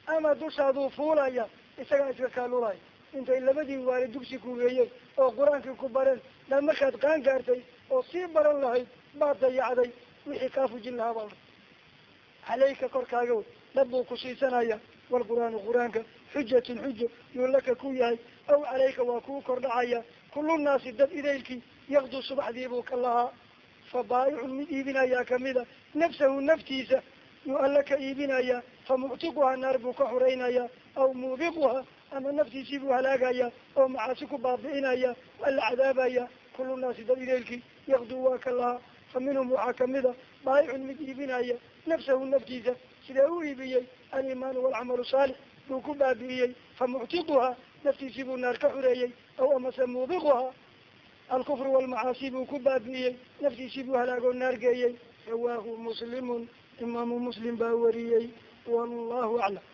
ama dushaaduu fuulaya isagaa iska kaalulaya intay labadii waali dugsi ku weeyeen oo qur'aankii ku bareen dhaa markaad qaan gaartay oo sii baran lahayd baad dayacday wixii kaa fujin lahaa baa calayka korkaaga wey dhab buu ku siisanaya walqur'aanu qur'aanka xujatun xujo yuu laka ku yahay aw calayka waa kuu kordhacaya kullu naasi dad idaylkii yakdu subaxdii buu ka lahaa fa baayicun mid iibinayaa kamida nafsahu naftiisa yuu alla ka iibinaya fa muctiquha naar buu ka xoreynaya aw muubiquha ama naftiisii buu halaagaya oo macaasi ku baabi'inaya waa la cadaabaya kullu naasi dad idaylkii yakdu waa ka lahaa fa minhum waxaa kamida baayicun mid iibinaya nafsahu naftiisa sidee u iibiyey alimaanu walcamalu saalix buu ku baabi'iyey fa naftiisii buu naar ka xureeyey aw amase muubiquha alkufru walmacaasi buu ku baabi'iyey naftiisii buu halaagoo naar geeyey rawaahu muslimun imaamu muslim baa wariyey wallahu aclam